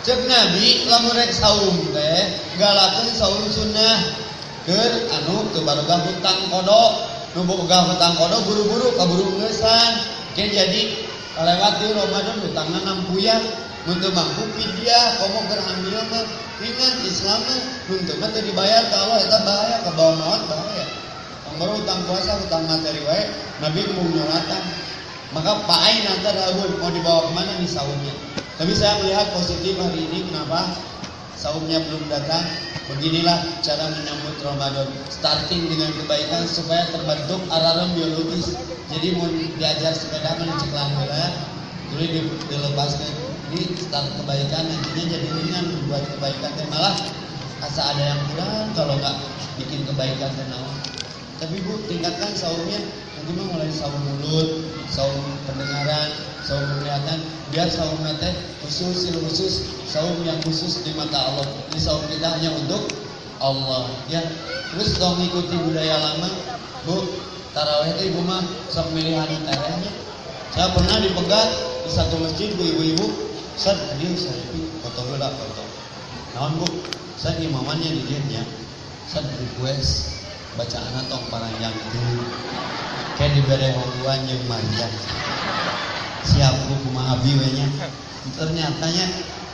A: cek nabi lamun rek saum teh galakeun saum sunnah. Keur anu teu barogah hutang kodok nu boga hutang kodok buru-buru kaburu ngesan ge jadi lewati Ramadan hutangna nampuyan mun teu mampu fidyah komo keur ambil mah. Ingat Islam mah mun teu dibayar ka Allah eta bahaya ka bawah naon bahaya. Baru utang puasa, utang materi wae, Nabi mau nyolatan. Maka Pak Ain nanti dahulu mau dibawa ke mana nih saumnya. Tapi saya melihat positif hari ini kenapa saumnya belum datang. Beginilah cara menyambut Ramadan. Starting dengan kebaikan supaya terbentuk alarm biologis. Jadi mau diajar sepeda menceklang bola, jadi dilepaskan. Ini start kebaikan nantinya jadi ringan buat kebaikan malah asa ada yang kurang kalau nggak bikin kebaikan tenang tapi bu tingkatkan saumnya nanti mah mulai saum mulut saum pendengaran saum penglihatan. Biar saum teh khusus khusus saum yang khusus di mata Allah. Ini saum kita hanya untuk Allah ya. Terus dong ikuti budaya lama. Bu taraweh itu ibu mah sok milihan terehnya. Saya pernah dipegat di satu masjid bu ibu-ibu. Saya tadi saya foto dulu foto. Naon bu? Saya imamannya di dia saya request bacaan tong paranjang itu kayak diberi hongguan yang manjang siap kumaha nya ternyata nya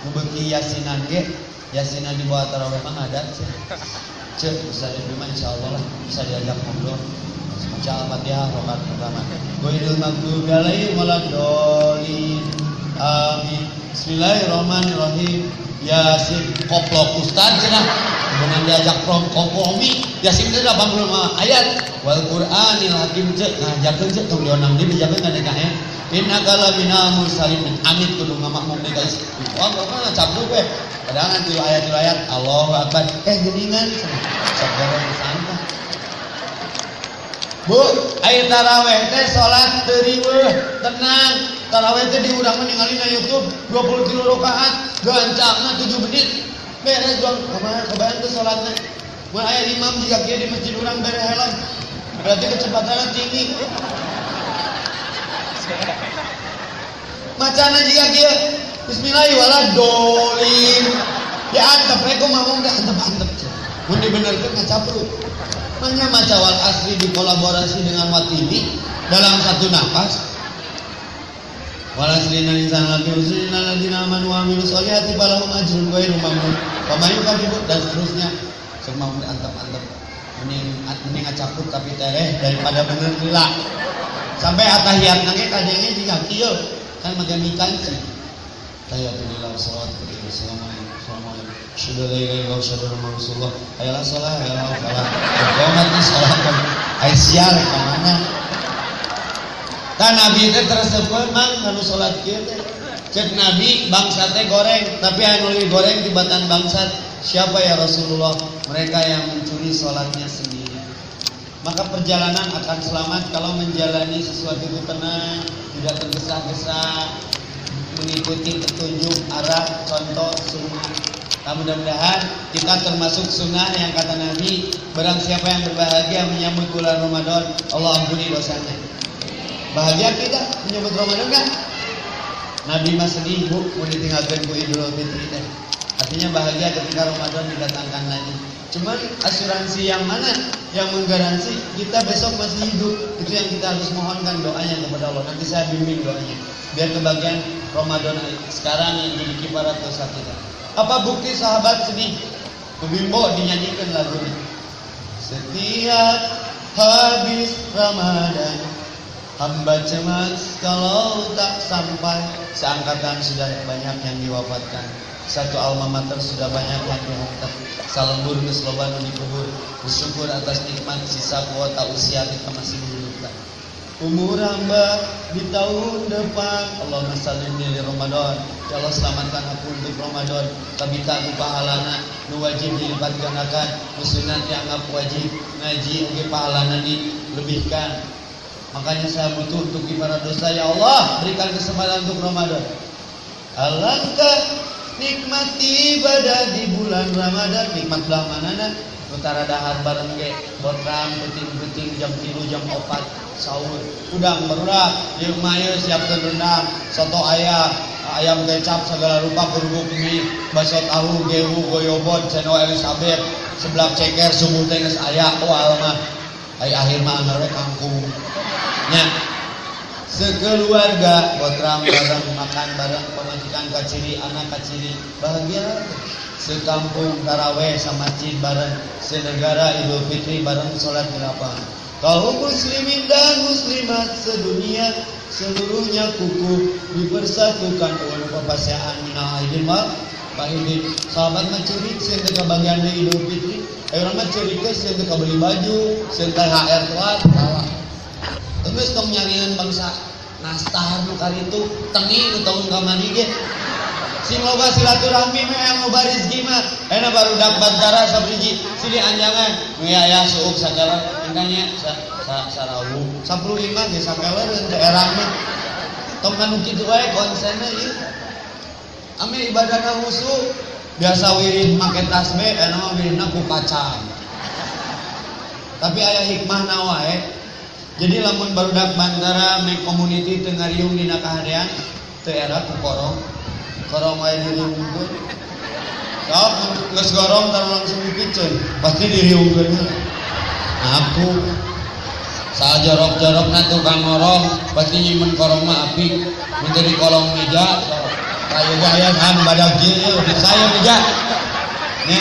A: ngebeki yasinan ge yasinan di bawah tarawih mah ada cek bisa diterima insya Allah lah. Bisa diajak ngobrol. Baca Al-Fatihah rokat pertama. Goidul magdubi alaihim waladolin Amin. Bismillahirrahmanirrahim Yasin koplok ustaz cenah dengan diajak prom kompromi Yasin itu 85 ayat wal Qur'anil hakim cek ngajakeun cek tong dionang di dijakeun ka DKM ya. Inna kala minal mursalin amit kudu ngamakmum guys. Wah, kok mana cabdu we. Padahal nanti ayat ayat Allahu Akbar. Eh geningan sok goreng santai. Bu, air taraweh teh salat teu tenang. Taraweh teh diurang ningali na YouTube 20 kilo rakaat, gancangna 7 menit. Beres dong kemarin kebayang tuh sholatnya. Mau ayah imam jika dia di masjid orang beres helm berarti kecepatannya tinggi. Macana jika kia Bismillahirrahmanirrahim. Ya antep reko mau udah antep antep mun dibenerkeun ngacapru hanya maca wal asri dikolaborasi dengan watini dalam satu nafas insana lafi khusr innal ladzina amanu wa amilus solihati falahum ajrun ghairu mamnun. Pamayu kabibu dan seterusnya. Semua antep-antep mending mending ngacapru tapi teh daripada bener gila sampai atahiyat nangge kadangnya jika kieu kan makan ikan sih Tahiyatul salat Assalamualaikum Assalamualaikum. Syudah la ilaha Rasulullah Ayalah salah ayalah falah Qomat ni salat Aisyah ke Kan Nabi itu tersebut mang kalau salat kieu Cek Nabi bangsa teh goreng. Tapi anu goreng tibatan bangsa siapa ya Rasulullah? Mereka yang mencuri salatnya sendiri. Maka perjalanan akan selamat kalau menjalani sesuatu itu tenang tidak tergesa-gesa mengikuti petunjuk arah contoh sunnah. Nah, mudah-mudahan kita termasuk sunnah yang kata Nabi barang siapa yang berbahagia menyambut bulan Ramadan Allah ampuni dosanya bahagia kita menyambut Ramadan kan? Nabi mas sedih bu. Mau ditinggalkan bu Idul Fitri deh artinya bahagia ketika Ramadan didatangkan lagi. Cuman asuransi yang mana yang menggaransi kita besok masih hidup? Itu yang kita harus mohonkan doanya kepada Allah. Nanti saya bimbing doanya. Biar kebagian Ramadan sekarang yang jadi kiparat dosa kita. Apa bukti sahabat sedih? Bimbo dinyanyikan lagu ini. Setiap habis Ramadan Hamba cemas kalau tak sampai. Seangkatan sudah banyak yang diwafatkan. Satu alma mater sudah banyak yang dihantar Salembur kesloban dikubur. Bersyukur atas nikmat sisa kuota usia kita masih menghidupkan umur hamba di tahun depan. Allahumma sallim di Ramadan. Ya Allah selamatkan aku untuk Ramadan. Kabita aku pahalana nu wajib dilipat gandakan nu yang wajib ngaji oke pahalana dilebihkan makanya saya butuh untuk ibarat dosa ya Allah berikan kesempatan untuk Ramadan. Alangkah nikmati ibadah di bulan Ramadan nikmat belah mana utara dahar bareng ge botram puting-puting jam tilu jam opat sahur. Udang berudak di rumah siapkan rendang soto ayam ayam kecap segala rupa kerupuk mie bakso tahu gehu goyobot channel Elizabeth sebelah ceker sumur tenis ayah oh alamah ay akhir mah ngawe kangkung nya sekeluarga botram bareng makan bareng pemajikan kaciri anak kaciri. Bahagia. Sekampung taraweh sama masjid bareng senegara idul fitri bareng sholat di lapangan. Kaum muslimin dan muslimat sedunia seluruhnya kuku dipersatukan oleh pepasaan minal aidin wa Idin sahabat mencuri sen teka bagian Idul Fitri. Ayo orang mencuri ke sen teka beli baju sen teh HR telat kalah. Terus tong nyarian bangsa nastar nu itu tengi nu tahun kamari ge sing loba silaturahmi mah yang loba rezeki mah. Enak baru dapat bantara sabriji sili anjangan. Ya ya suuk sagala makanya sa, sa, sarawu. 15 ge sakala daerah mah. Tong anu kitu wae konsenna ieu ame ibadahna husu biasa wirid make tasbih aya mah wiridna ku kacang. Tapi aya hikmah wae jadi lamun barudak bantara make community teu ngariung dina kahadean teu era ku korong. Korong wae diriungkeun sok geus gorong tar langsung dipikeun pasti diriungkeun aku saat jorok-jorok na tukang ngorong pasti nyimen korong api menjadi kolong meja kayu gaya kan badak di saya meja nya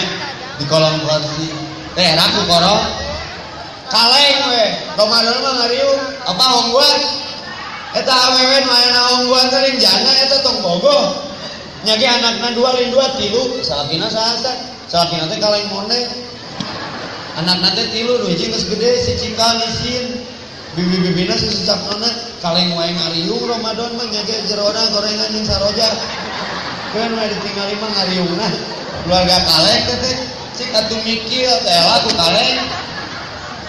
A: di kolong kursi teh aku korong kaleng we Ramadan mah ngariung apa hongguan eta awewe nu aya hongguan sering jana eta tong bogoh nyagi anakna dua lain dua tilu. Salakina sahasa salakina teh kaleng monde anak nanti tilu geus gede si cikal isin bibi-bibina si nona kaleng wae ngariung Ramadan mah nyage jeroda gorengan yang saroja. Kan wae ditinggali mah ngariungna keluarga kaleng teh cik atuh mikir teh ku kaleng.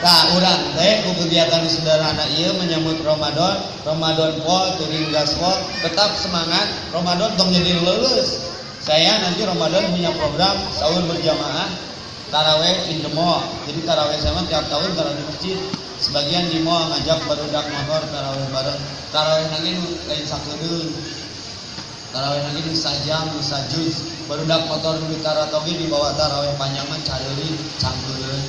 A: Nah, urang teh ku kegiatan sederhana ieu menyambut Ramadan, Ramadan po turing gaspol, tetap semangat. Ramadan tong jadi lulus. Saya nanti Ramadan punya program sahur berjamaah taraweh in the mall. Jadi taraweh sama tiap tahun kalau di masjid sebagian di mall ngajak barudak motor tarawih bareng. Tarawih lagi lain sakedeun tarawih lagi nu sajam nu sajuz barudak motor nu ditaratogi dibawa tarawih panjang mah careuli cangkeureun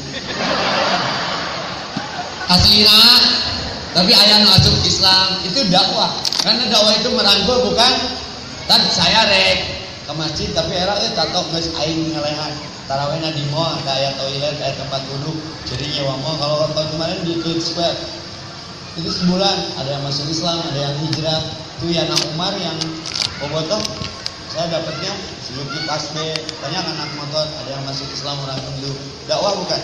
A: aslina tapi ayah nu asup Islam itu dakwah. Karena dakwah itu merangkul bukan? Kan saya rek ke masjid tapi era eh tatok geus aing ngelehan tarawihnya di mall ada ayat toilet ayat tempat duduk jadi nyewa mall. Kalau tahun kemarin di Clean Square. Itu sebulan ada yang masuk Islam ada yang hijrah. Itu Yana Umar yang bobotoh. Saya dapatnya Suzuki Tasbe banyak anak motor ada yang masuk Islam orang Hindu dakwah bukan?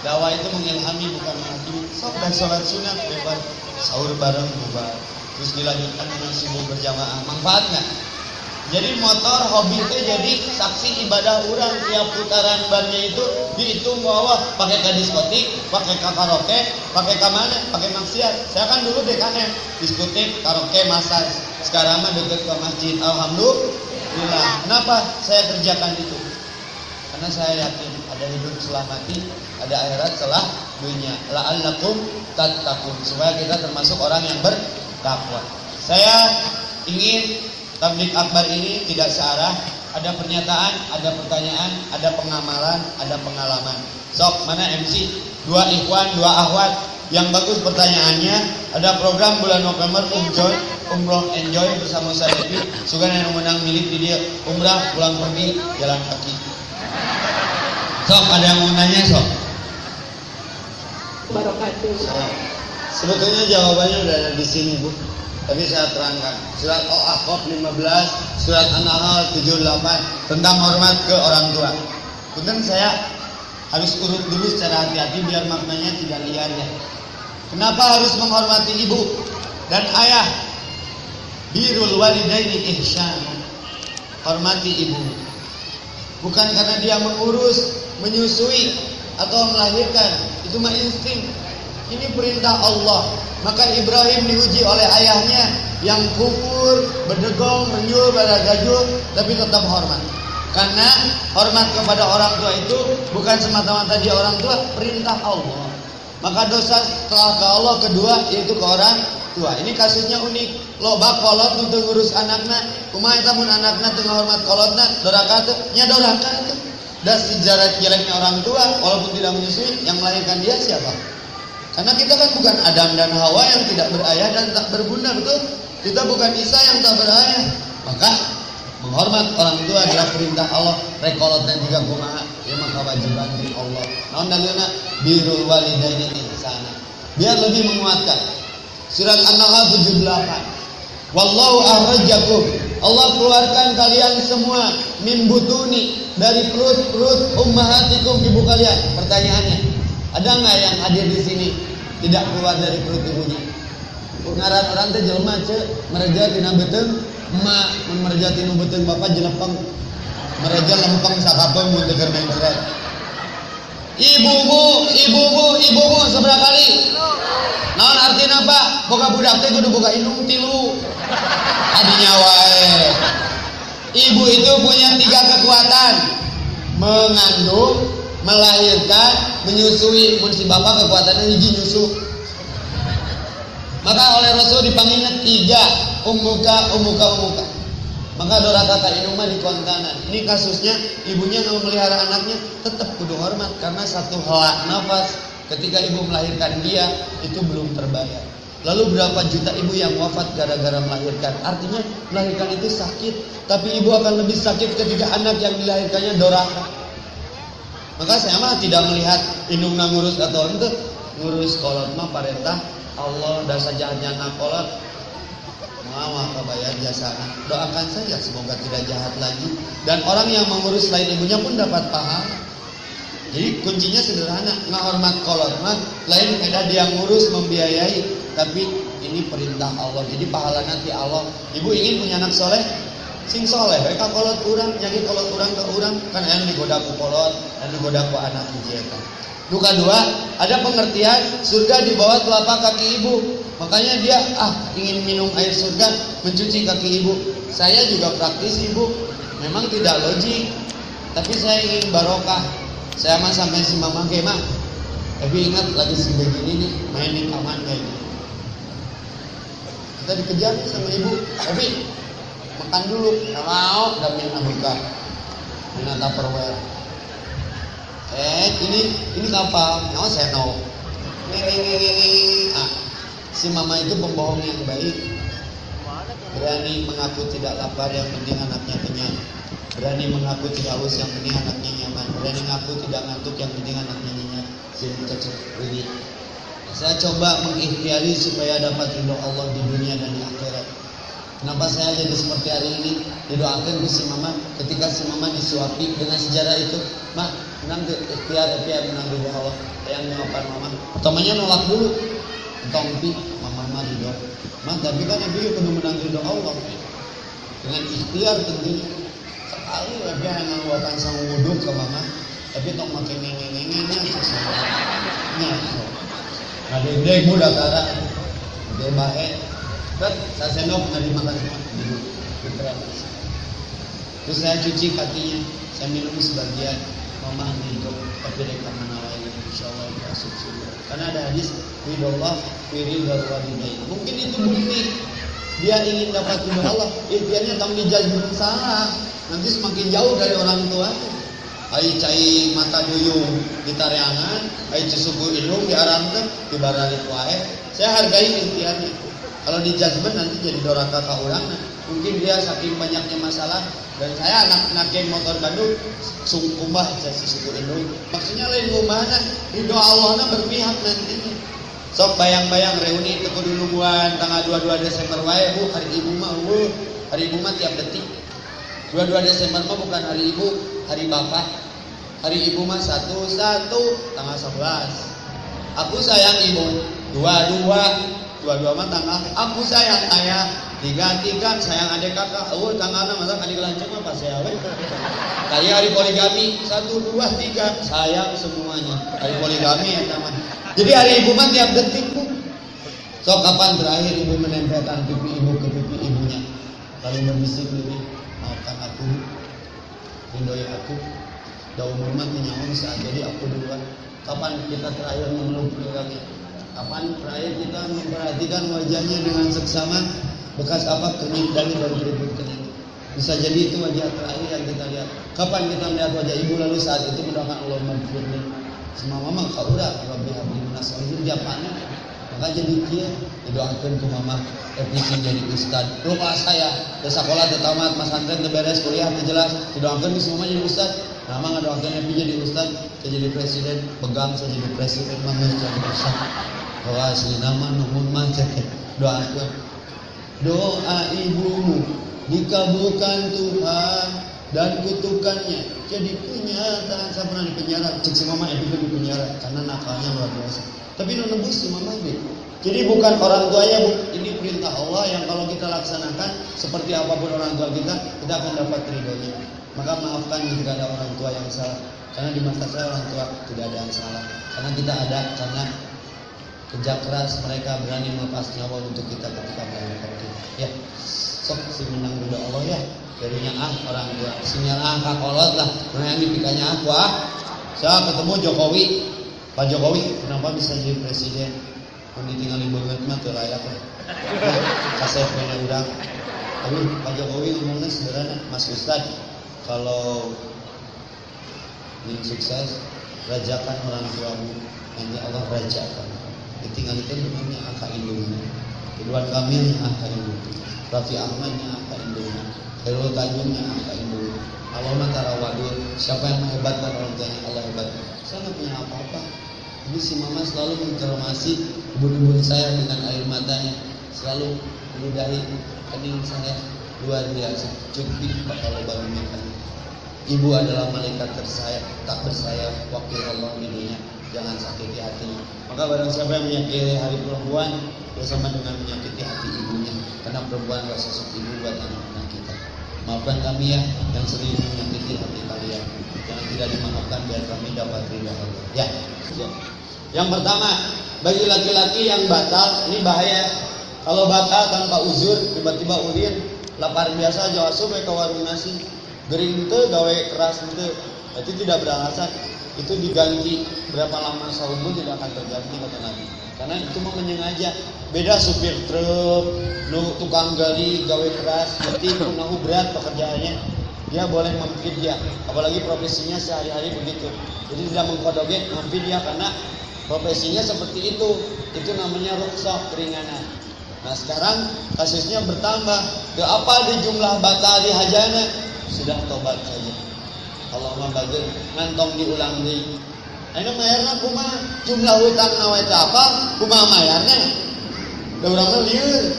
A: Dakwah itu mengilhami bukan menghakimi sok dan sholat sunat bebas. Sahur bareng bubar. Terus dilanjutkan dengan subuh berjamaah. Manfaat jadi motor hobi itu jadi saksi ibadah orang tiap putaran bannya itu dihitung bahwa pakai ke diskotik, pakai ke karaoke, pakai ke mana, pakai maksiat. Saya kan dulu DKM, diskotik, karaoke, massage. Sekarang mah deket ke masjid. Alhamdulillah. Kenapa saya kerjakan itu? Karena saya yakin ada hidup setelah mati, ada akhirat setelah dunia. La'allakum tattaqun. Supaya kita termasuk orang yang bertakwa. Saya ingin Tablik akbar ini tidak searah, ada pernyataan, ada pertanyaan, ada pengamalan, ada pengalaman. Sok, mana MC? Dua ikhwan, dua ahwat. Yang bagus pertanyaannya, ada program bulan November Umjoy, Umroh Enjoy bersama saya Devi. Sugan yang menang milik di dia Umrah pulang pergi jalan kaki. Sok, ada yang mau nanya sok?
B: Barokatuh.
A: Sebetulnya jawabannya udah ada di sini, Bu. Tapi saya terangkan. Surat Al-Ahqaf 15 Surat An-Nahl 78 Tentang hormat ke orang tua. Kemudian saya harus urut dulu secara hati-hati Biar maknanya tidak liar ya. Kenapa harus menghormati ibu dan ayah? Birul walidaini ihsan. Hormati ibu. Bukan karena dia mengurus Menyusui Atau melahirkan. Itu mah insting Ini perintah Allah maka Ibrahim diuji oleh ayahnya yang kufur, berdegong, menyul, beragajul, tapi tetap hormat. Karena hormat kepada orang tua itu bukan semata-mata dia orang tua, perintah Allah. Maka dosa setelah ke Allah kedua yaitu ke orang tua. Ini kasusnya unik. Loba kolot untuk ngurus anaknya, kumaha eta mun anakna tengah hormat kolotna, doraka teu? Nya doraka teu. Dan sejarah jeleknya orang tua walaupun tidak menyusui yang melahirkan dia siapa? Karena kita kan bukan Adam dan Hawa yang tidak berayah dan tak berbunda, betul? Kita bukan Isa yang tak berayah. Maka menghormat orang tua adalah perintah Allah. Rekolotnya juga kumaha, ya maka wajiban di Allah. Naon dalilna birul walidaini ihsana. Biar lebih menguatkan. Surat An-Nahl 78. Wallahu ahrajakum. Allah keluarkan kalian semua min butuni dari perut-perut ummahatikum ibu kalian. Pertanyaannya, ada nggak yang hadir di sini tidak keluar dari perut ibunya? Ngaran orang teh jelema ce mereja tina beteng emak mereja tina beteng bapak jelepeng mereja lempeng sakapeung mun teu keur berat. Ibumu, ibumu, ibumu seberapa kali? Naon artinya Pak? Boga budak teh kudu boga indung tilu. Adinya wae. Ibu itu punya tiga kekuatan. Mengandung, melahirkan, menyusui. Mun si bapak kekuatannya hiji nyusu. Maka oleh Rasul dipanggilnya tiga, umuka, umuka, umuka. Maka dora kata inuma di kontanan. Ini kasusnya ibunya nggak memelihara anaknya, tetap kudu hormat karena satu helak nafas ketika ibu melahirkan dia itu belum terbayar. Lalu berapa juta ibu yang wafat gara-gara melahirkan? Artinya melahirkan itu sakit, tapi ibu akan lebih sakit ketika anak yang dilahirkannya doraka. Maka saya mah tidak melihat indung ngurus atau ente ngurus kolot mah perintah Allah dasar jahatnya nakolot mau bayar jasa doakan saja semoga tidak jahat lagi. Dan orang yang mengurus selain ibunya pun dapat pahala. Jadi kuncinya sederhana ngahormat kolot mah lain beda dia ngurus membiayai tapi ini perintah Allah. Jadi pahala nanti Allah. Ibu ingin punya anak soleh sing soleh mereka kolot kurang jadi kolot kurang ke kurang kan yang digoda ku kolot dan digoda ku anak hijau Duka dua, ada pengertian surga di bawah telapak kaki ibu. Makanya dia ah ingin minum air surga, mencuci kaki ibu. Saya juga praktis ibu. Memang tidak logik, tapi saya ingin barokah. Saya mah sampai si mama mah Tapi ingat lagi sebegini nih main di taman kayak gini. Kita dikejar sama ibu, tapi makan dulu, nggak mau, dan minta minta tupperware. Eh, ini ini kapal, nyawa saya no. Ah, si mama itu pembohong yang baik. Berani mengaku tidak lapar, yang penting anaknya kenyang. Berani mengaku tidak haus, yang penting anaknya nyaman. Berani mengaku tidak ngantuk, yang penting anaknya nyenyak. Sini cocok. Saya coba mengikhtiari supaya dapat ridho Allah di dunia dan di akhirat. Kenapa saya jadi seperti hari ini? Didoakan ke si mama ketika si mama disuapi dengan sejarah itu. Mak, ke ikhtiar ikhtiar menang ridho Allah. Yang ngapain mama? Pertamanya nolak dulu. Tompi, mama mama ridho. Mak, tapi kan Nabi kudu menang ridho Allah. Dengan ikhtiar tentunya. Sekali Nabi yang ngawakan sang wudhu ke mama. Tapi tong makin ngenge-ngengenya Nah, ada ide muda tara. Dia baik. Kan saya sendok semua. Dulu. Terus saya cuci kakinya. Saya minum sebagian. Mama hidup. Tapi mereka mana lagi. Insya Allah itu asumsi. Karena ada hadis. Ridullah firil walidai. Mungkin itu bukti. Dia ingin dapat ridho Allah. Ikhtiarnya tang dijajah salah. Nanti semakin jauh dari orang tua. Ai cai mata duyung di tariangan, ai cusuku ilung di arangan, di baralik wae. Saya hargai ikhtiarnya. Kalau di judgment nanti jadi doraka kaulang. Mungkin dia saking banyaknya masalah dan saya anak anak geng motor Bandung sungkumbah jadi suku ilung. Maksudnya lain rumahnya ridho Allah berpihak nantinya. Sok bayang-bayang reuni teko duluan tanggal 22 Desember wae Bu, hari ibu mah Bu. Hari ibu mah tiap detik. 22 Desember mah bukan hari ibu, hari bapak. Hari ibu mah satu satu tanggal 11. Aku sayang ibu dua dua dua dua mah tanggal. Aku sayang ayah tiga sayang adik kakak. Oh tanggalnya masa adik lancung mah pas ya Kali hari poligami satu dua tiga sayang semuanya. Hari poligami ya teman. Jadi hari ibu mah tiap detik bu. So kapan terakhir ibu menempelkan pipi ibu ke pipi ibunya? Lalu berbisik lebih maafkan aku, rindoi aku, daun rumah nyawa saat jadi aku duluan. Kapan kita terakhir memeluk lagi? Kapan terakhir kita memperhatikan wajahnya dengan seksama bekas apa kenyit dari dari keriput? Bisa jadi itu wajah terakhir yang kita lihat. Kapan kita melihat wajah ibu lalu saat itu mendoakan Allah maghfirli. Semua mama kau udah Rabbi habli munasolihin dia panen. Maka jadi dia didoakan ke mama Episi jadi ustad. Rumah saya ke sekolah tamat mas antren beres kuliah jelas didoakan semua jadi ustad. Nama ngadoakan Epi jadi ustad, saya jadi presiden, pegang saya jadi presiden, mama jadi ustad. Asli nama nuhun mah doakan. Doa ibumu. Dikabulkan Tuhan dan kutukannya. Jadi kenyataan saya pernah di penjara. Cek si mama Epi di penjara karena nakalnya luar biasa. Tapi nebus si mama Epi jadi bukan orang tuanya ini perintah Allah yang kalau kita laksanakan seperti apa pun orang tua kita kita akan dapat ridhonya. Maka maafkan jika ada orang tua yang salah. Karena di masa saya orang tua tidak ada yang salah. Karena kita ada karena kerja keras mereka berani melepas nyawa untuk kita ketika melahirkan kita ya sok si menang ridho Allah ya. Jadinya ah orang tua sinyal ah kakolot lah. Nah yang dipikanya aku ah. Saya ketemu Jokowi. Pak Jokowi kenapa bisa jadi presiden? Mau ditinggalin banget mah ke layak lah kasih punya udang. Tapi Pak Jokowi ngomongnya sederhana. Mas Ustad kalau ingin sukses rajakan orang tuamu. Nanti Allah rajakan ditinggalkan dengannya angka indungnya Ridwan Kamil yang angka indungnya Raffi Ahmad yang angka indungnya Khairul Tanjung yang angka indungnya Allah Matara Wadur siapa yang menghebatkan orang tuanya Allah hebat saya nggak punya apa-apa. Ini si mama selalu mencermasi ibu-ibu saya dengan air matanya. Selalu meludahi kening saya. Luar biasa. Cukup bakal baru makan. Ibu adalah malaikat tersayang, tak bersayap, wakil Allah di dunia. Jangan sakiti hatinya. Maka barang siapa yang menyakiti hari perempuan, bersama dengan menyakiti hati ibunya. Karena perempuan adalah sosok ibu buat anak-anak kita. Maafkan kami ya yang sering menyakiti hati kalian. Jangan tidak dimaafkan biar kami dapat ridha Allah. Ya. ya. Yang pertama, bagi laki-laki yang batal, ini bahaya. Kalau batal tanpa uzur, tiba-tiba urin, lapar biasa jauh asup ke warung nasi gering gawe keras itu itu tidak beralasan itu diganti berapa lama sahur tidak akan terganti kata Nabi. Karena itu mau menyengaja. Beda supir truk nu tukang gali gawe keras jadi kunahu berat pekerjaannya. Dia boleh dia. Apalagi profesinya sehari-hari begitu. Jadi tidak mengkodoge dia karena profesinya seperti itu. Itu namanya rukhsah keringanan. Nah sekarang kasusnya bertambah. Ke apa di jumlah batal di hajana? Sudah tobat saja Allahumma badir ngantong diulang di. Ayo mayarna kuma jumlah hutang nawai apa kuma mayarnya. Da urang mah lieur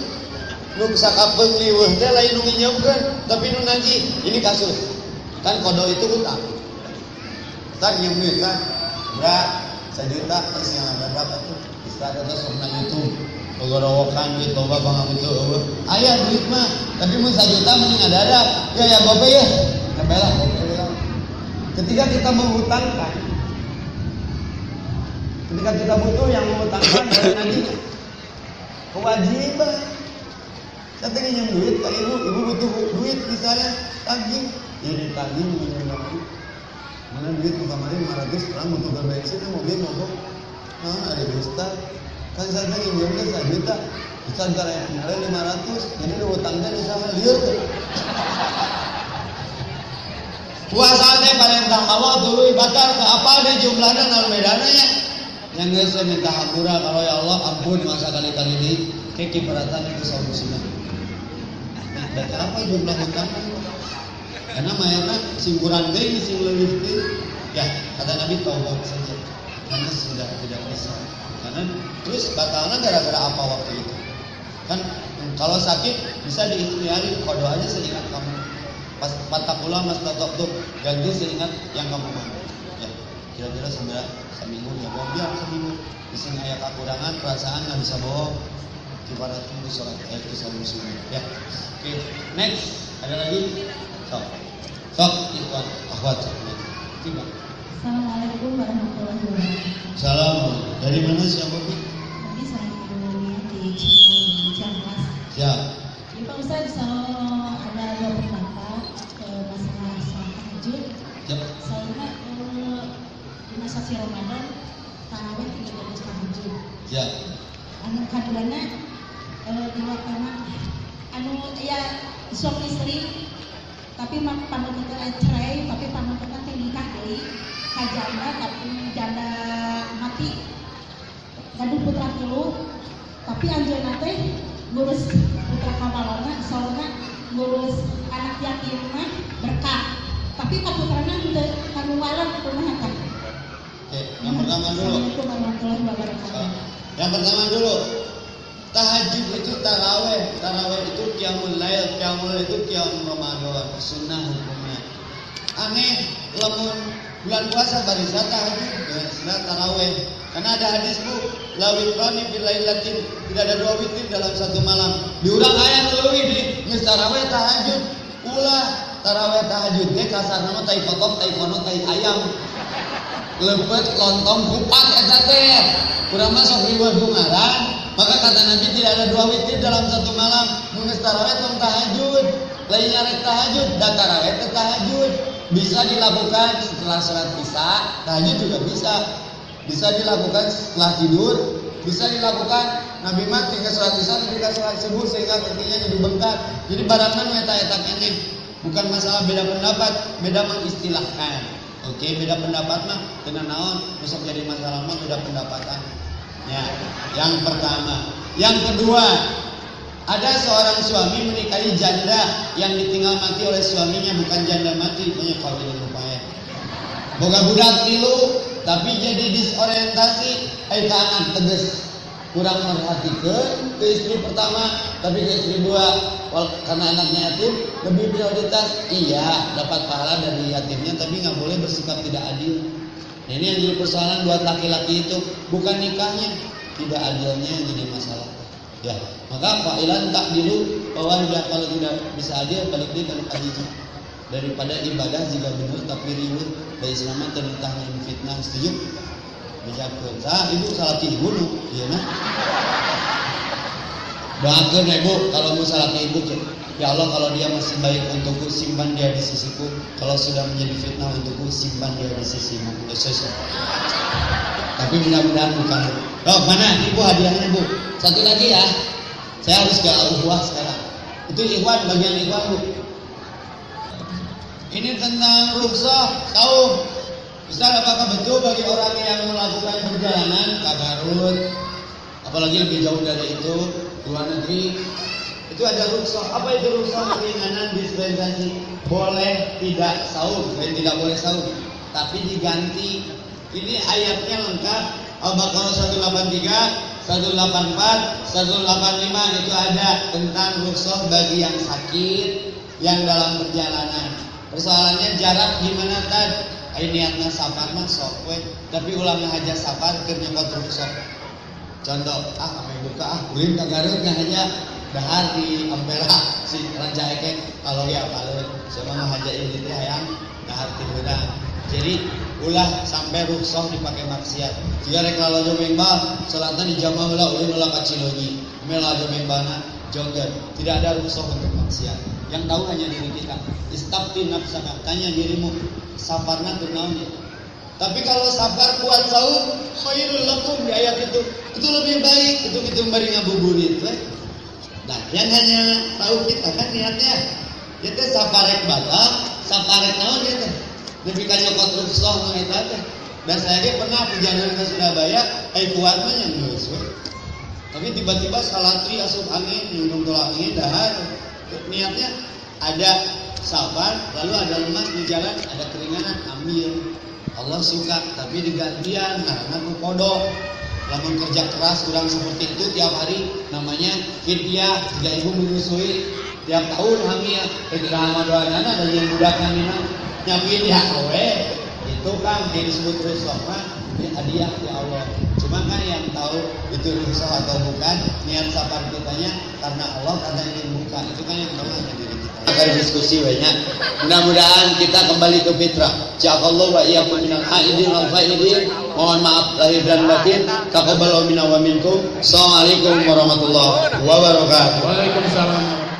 A: nu sakapeng liweuh teh lain nu nginyeumkeun tapi nu nagih ini kasus. Kan kodo itu hutang. Tak nyeum duit kan berat. Sejuta isi yang berapa tuh? Ustaz atau sok YouTube Pegorowokan gitu, coba bang itu ayah duit mah tapi mau sejuta mending ada ada. Ya ya gope ya. Ngebelah ketika kita menghutangkan ketika kita butuh yang menghutangkan dari nantinya kewajiban. Saya ingin duit ke ibu. Ibu butuh duit misalnya tagih. Ya ditagih minum duit mana duit kemarin 500 orang butuh berbensin mobil mogok nah ada dusta. Kan saya ingin nyamnya saya juta bisa antara yang kemarin 500 jadi lu utangnya misalnya liur tuh puasa teh parentah Allah dulu batal ke apa jumlahnya nol bedanya. Yang nggak minta hampura kalau ya Allah ampun masa kali-kali ini. Ke kibaratan itu solusinya dan kenapa jumlah hutang karena mayatnya singkuran deh sing lebih ya kata Nabi taubat saja. Karena sudah tidak bisa. Karena terus batalnya gara-gara apa waktu itu? Kan kalau sakit bisa diikhtiari. Kode aja seingat pula mas tuh ganti seingat yang kamu mau ya kira-kira sudah seminggu ya bawa biar seminggu di sini ayat kekurangan perasaan nggak bisa bohong ibarat tunggu sholat ayat itu selalu muslim ya oke okay. next ada lagi sok sok ikhwan akhwat tiba
B: Assalamualaikum warahmatullahi wabarakatuh.
A: Salam. Dari mana siapa
B: bu? Tadi saya di Cimahi, Ciamis.
A: Ya.
B: Pak Ustadz, kalau di masa si Ramadan. Tarawih tiga belas tahajud.
A: Ya.
B: Anu kaduana e, dua kamar anu ya suami istri tapi panututan cerai tapi panututan teh nikah deui. Kajanda tapi janda mati. Gaduh putra tilu tapi anjeunna teh ngurus putra kamalona soalnya ngurus anak yatim mah berkah. Tapi kaputrana teu kanu walam kumaha
A: Yang pertama dulu. Yang pertama dulu, tahajud itu taraweh, taraweh itu kiamul lail, kiamul itu kiamul Ramadan, sunnah hukumnya. Aneh, lamun bulan puasa barisa tahajud, ya sudah taraweh. Karena ada hadis bu, lawit rani bilailatin, tidak ada dua witir dalam satu malam. Diulang ayat dulu ini, taraweh tahajud, ulah taraweh tahajud, deh kasar nama tai kotok, tai ayam lepet lontong kupat eta teh. Kurang masuk ribuan bungaran maka kata Nabi tidak ada dua witir dalam satu malam. Nulis taraweh tong tahajud lain nyari tahajud dan tahajud. Bisa dilakukan setelah sholat isya tahajud juga bisa. Bisa dilakukan setelah tidur bisa dilakukan Nabi mat ketika sholat isya ketika sholat subuh sehingga ketingginya jadi bengkak. Jadi barangnya eta eta bukan masalah beda pendapat beda mengistilahkan Oke, beda pendapat mah kena naon, besok jadi masalah mah beda pendapatan. Ya, yang pertama. Yang kedua, ada seorang suami menikahi janda yang ditinggal mati oleh suaminya bukan janda mati, punya kawin upaya. Boga budak tilu, tapi jadi disorientasi, eh tangan tegas kurang memperhatikan ke istri pertama tapi ke istri dua karena anaknya yatim lebih prioritas iya dapat pahala dari yatimnya tapi nggak boleh bersikap tidak adil. Nah, ini yang jadi persoalan buat laki-laki itu bukan nikahnya tidak adilnya yang jadi masalah. Ya maka fa'ilan tak dulu bahwa ya, kalau tidak bisa adil balik dia kalau kajinya daripada ibadah jika benar tapi riuh dari selama ternikahnya fitnah setuju bejakeun sah ibu salah ibu nu ieu nah doakan ya bu. Kalau masalah ke ibu ya Allah kalau dia masih baik untukku simpan dia di sisiku. Kalau sudah menjadi fitnah untukku simpan dia di sisimu. Tapi mudah-mudahan bukan oh mana? Ibu hadiahnya bu. Satu lagi ya. Saya harus ke al sekarang. Itu ikhwan bagian ikhwan bu. Ini tentang rukhsah tahu Ustaz apakah betul bagi orang yang melakukan perjalanan ke Garut apalagi lebih jauh dari itu luar negeri itu ada rukhsah. Apa itu rukhsah keringanan dispensasi? Boleh tidak sahur dan tidak boleh sahur tapi diganti. Ini ayatnya lengkap. Al-Baqarah 183 184 185 itu ada tentang rukhsah bagi yang sakit yang dalam perjalanan. Persoalannya jarak gimana tadi Ayo niatnya safar mah sok. Tapi ulama haja safar keur nyokot ruksok. Contoh, ah ame buka ah ulin ka Garut haja dahar di Ampera si Raja Eke kalau ya kalau sama mah haja ini teh hayang dahar di. Jadi ulah sampai ruksok dipakai maksiat. Jika rek lalo jomengba, salatan di jamaah ulah ulin ulah ka. Mela jomengbana jongger. Tidak ada ruksok untuk maksiat. Yang tahu hanya diri kita. Istafti nafsaka, tanya dirimu, safarna naonnya. Tapi kalau safar kuat sahur, khairul lakum di ayat itu. Itu lebih baik, itu itu bari ngabuburit we. Nah, yang hanya tahu kita kan niatnya. Ya teh safarek batal, safarek naon ya teh. Lebih kan nyokot rukshoh nu eta teh. Dan saya dia pernah perjalanan ke Surabaya, ai kuat mah nya geus Tapi tiba-tiba salatri asup angin, nyundung tolak angin dahar. Niatnya ada sabar lalu ada lemas di jalan ada keringanan ambil. Allah suka tapi digantian karena kodok lamun kerja keras kurang seperti itu tiap hari namanya fidyah jika ibu menyusui tiap tahun hamil. Ketika doanya ada yang budak nyapin ya kowe. Itu kan yang disebut rusuh ini hadiah ya Allah. Cuma kan yang tahu itu rusuh atau bukan. Niat sabar kitanya karena Allah kata ingin buka. Itu kan yang tahu hanya kita. Diskusi banyak. Mudah-mudahan kita kembali ke fitrah. Allah wa iyyakum minal haidin wal faidin. Mohon maaf lahir dan batin. Taqabbalu minna wa minkum. Assalamualaikum warahmatullahi wabarakatuh.
C: Waalaikumsalam